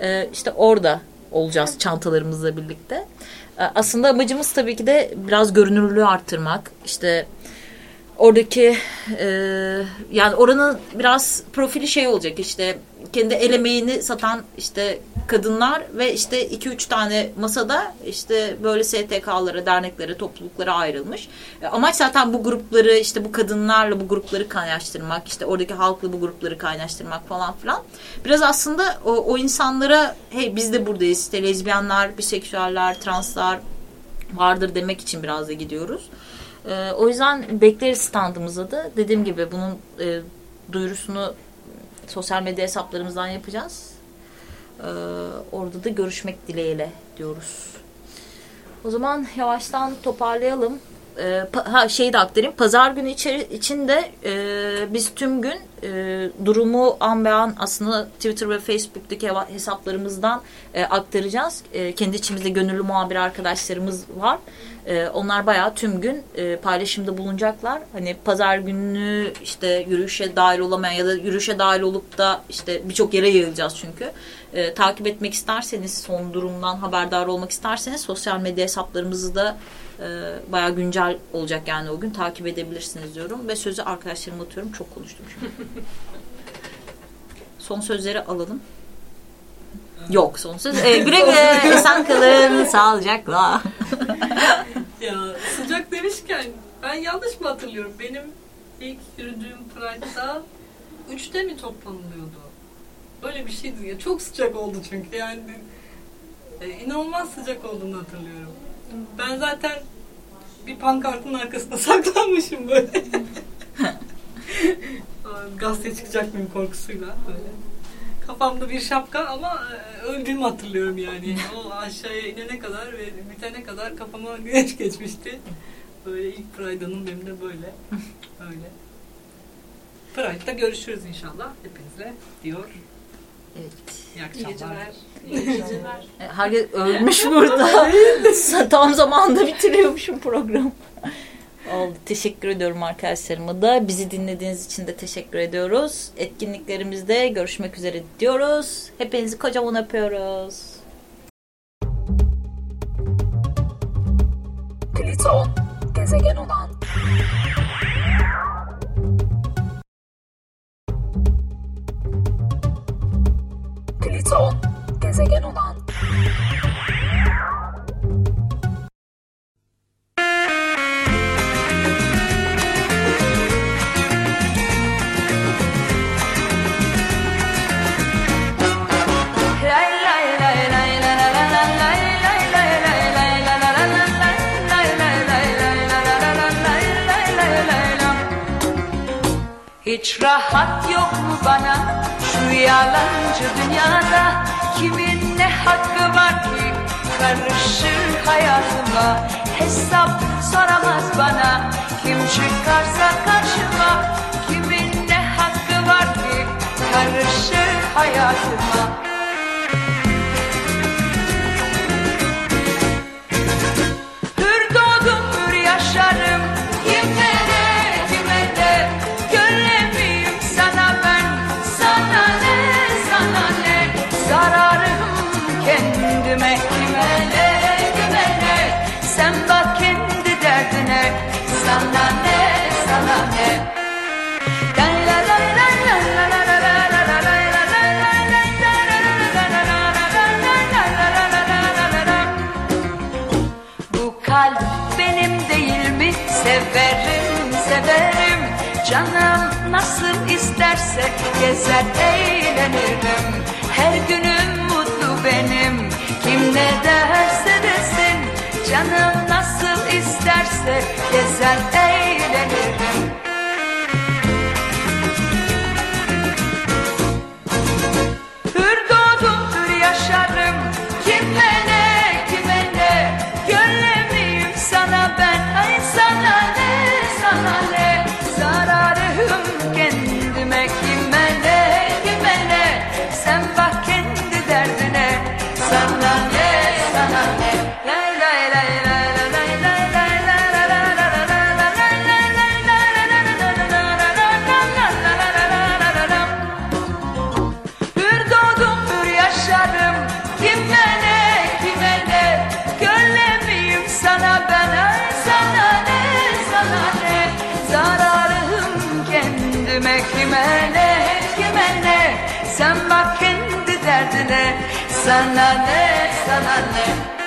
E, işte orada olacağız çantalarımızla birlikte. E, Aslında amacımız tabii ki de biraz görünürlüğü arttırmak. İşte oradaki e, yani oranın biraz profili şey olacak işte kendi el emeğini satan işte kadınlar ve işte 2-3 tane masada işte böyle STK'lara, derneklere, topluluklara ayrılmış. E, Amaç zaten bu grupları işte bu kadınlarla bu grupları kaynaştırmak, işte oradaki halkla bu grupları kaynaştırmak falan filan. Biraz aslında o, o insanlara hey biz de buradayız işte lezbiyenler, biseksüeller, translar vardır demek için biraz da gidiyoruz. Ee, o yüzden bekleriz standımıza da. Dediğim gibi bunun e, duyurusunu sosyal medya hesaplarımızdan yapacağız. Ee, orada da görüşmek dileğiyle diyoruz. O zaman yavaştan toparlayalım. Pa- ha şeyi de aktarayım. Pazar günü içeri, içinde e, biz tüm gün e, durumu an be an aslında Twitter ve Facebook'taki hesaplarımızdan e, aktaracağız. E, kendi içimizde gönüllü muhabir arkadaşlarımız var. E, onlar bayağı tüm gün e, paylaşımda bulunacaklar. Hani pazar günü işte yürüyüşe dahil olamayan ya da yürüyüşe dahil olup da işte birçok yere yayılacağız çünkü. E, takip etmek isterseniz son durumdan haberdar olmak isterseniz sosyal medya hesaplarımızı da e, bayağı güncel olacak yani o gün takip edebilirsiniz diyorum ve sözü arkadaşlarıma atıyorum çok konuştum şimdi. son sözleri alalım. Yok son söz. E, güle güle esen kalın sağlıcakla. Ya sıcak demişken ben yanlış mı hatırlıyorum? Benim ilk yürüdüğüm Pride'da üçte mi toplanılıyordu? Böyle bir şeydi ya. Çok sıcak oldu çünkü yani. E, inanılmaz sıcak olduğunu hatırlıyorum. Ben zaten bir pankartın arkasına saklanmışım böyle. Gazete çıkacak mıyım korkusuyla böyle. Kafamda bir şapka ama e, öldüğümü hatırlıyorum yani. O aşağıya inene kadar ve bitene kadar kafama güneş geçmişti. Böyle ilk Pride'anım benim de böyle. Öyle. Pride'da görüşürüz inşallah hepinizle diyor. Evet. İyi akşamlar. İyi geceler. E, Herkes ölmüş burada. Tam zamanında bitiriyormuşum programı. Oldu. Teşekkür ediyorum arkadaşlarıma da. Bizi dinlediğiniz için de teşekkür ediyoruz. Etkinliklerimizde görüşmek üzere diyoruz. Hepinizi kocaman öpüyoruz. Pliton, gezegen olan. Pliton, rahat yok mu bana? Şu yalancı dünyada Kimin ne hakkı var ki? Karışır hayatıma Hesap soramaz bana. Kim çıkarsa karşıma Kimin ne hakkı var ki? Karışır hayatıma Canım nasıl isterse gezer eğlenirim. Her günüm mutlu benim. Kim ne derse desin. Canım nasıl isterse gezer eğlenirim. Sana ne sana ne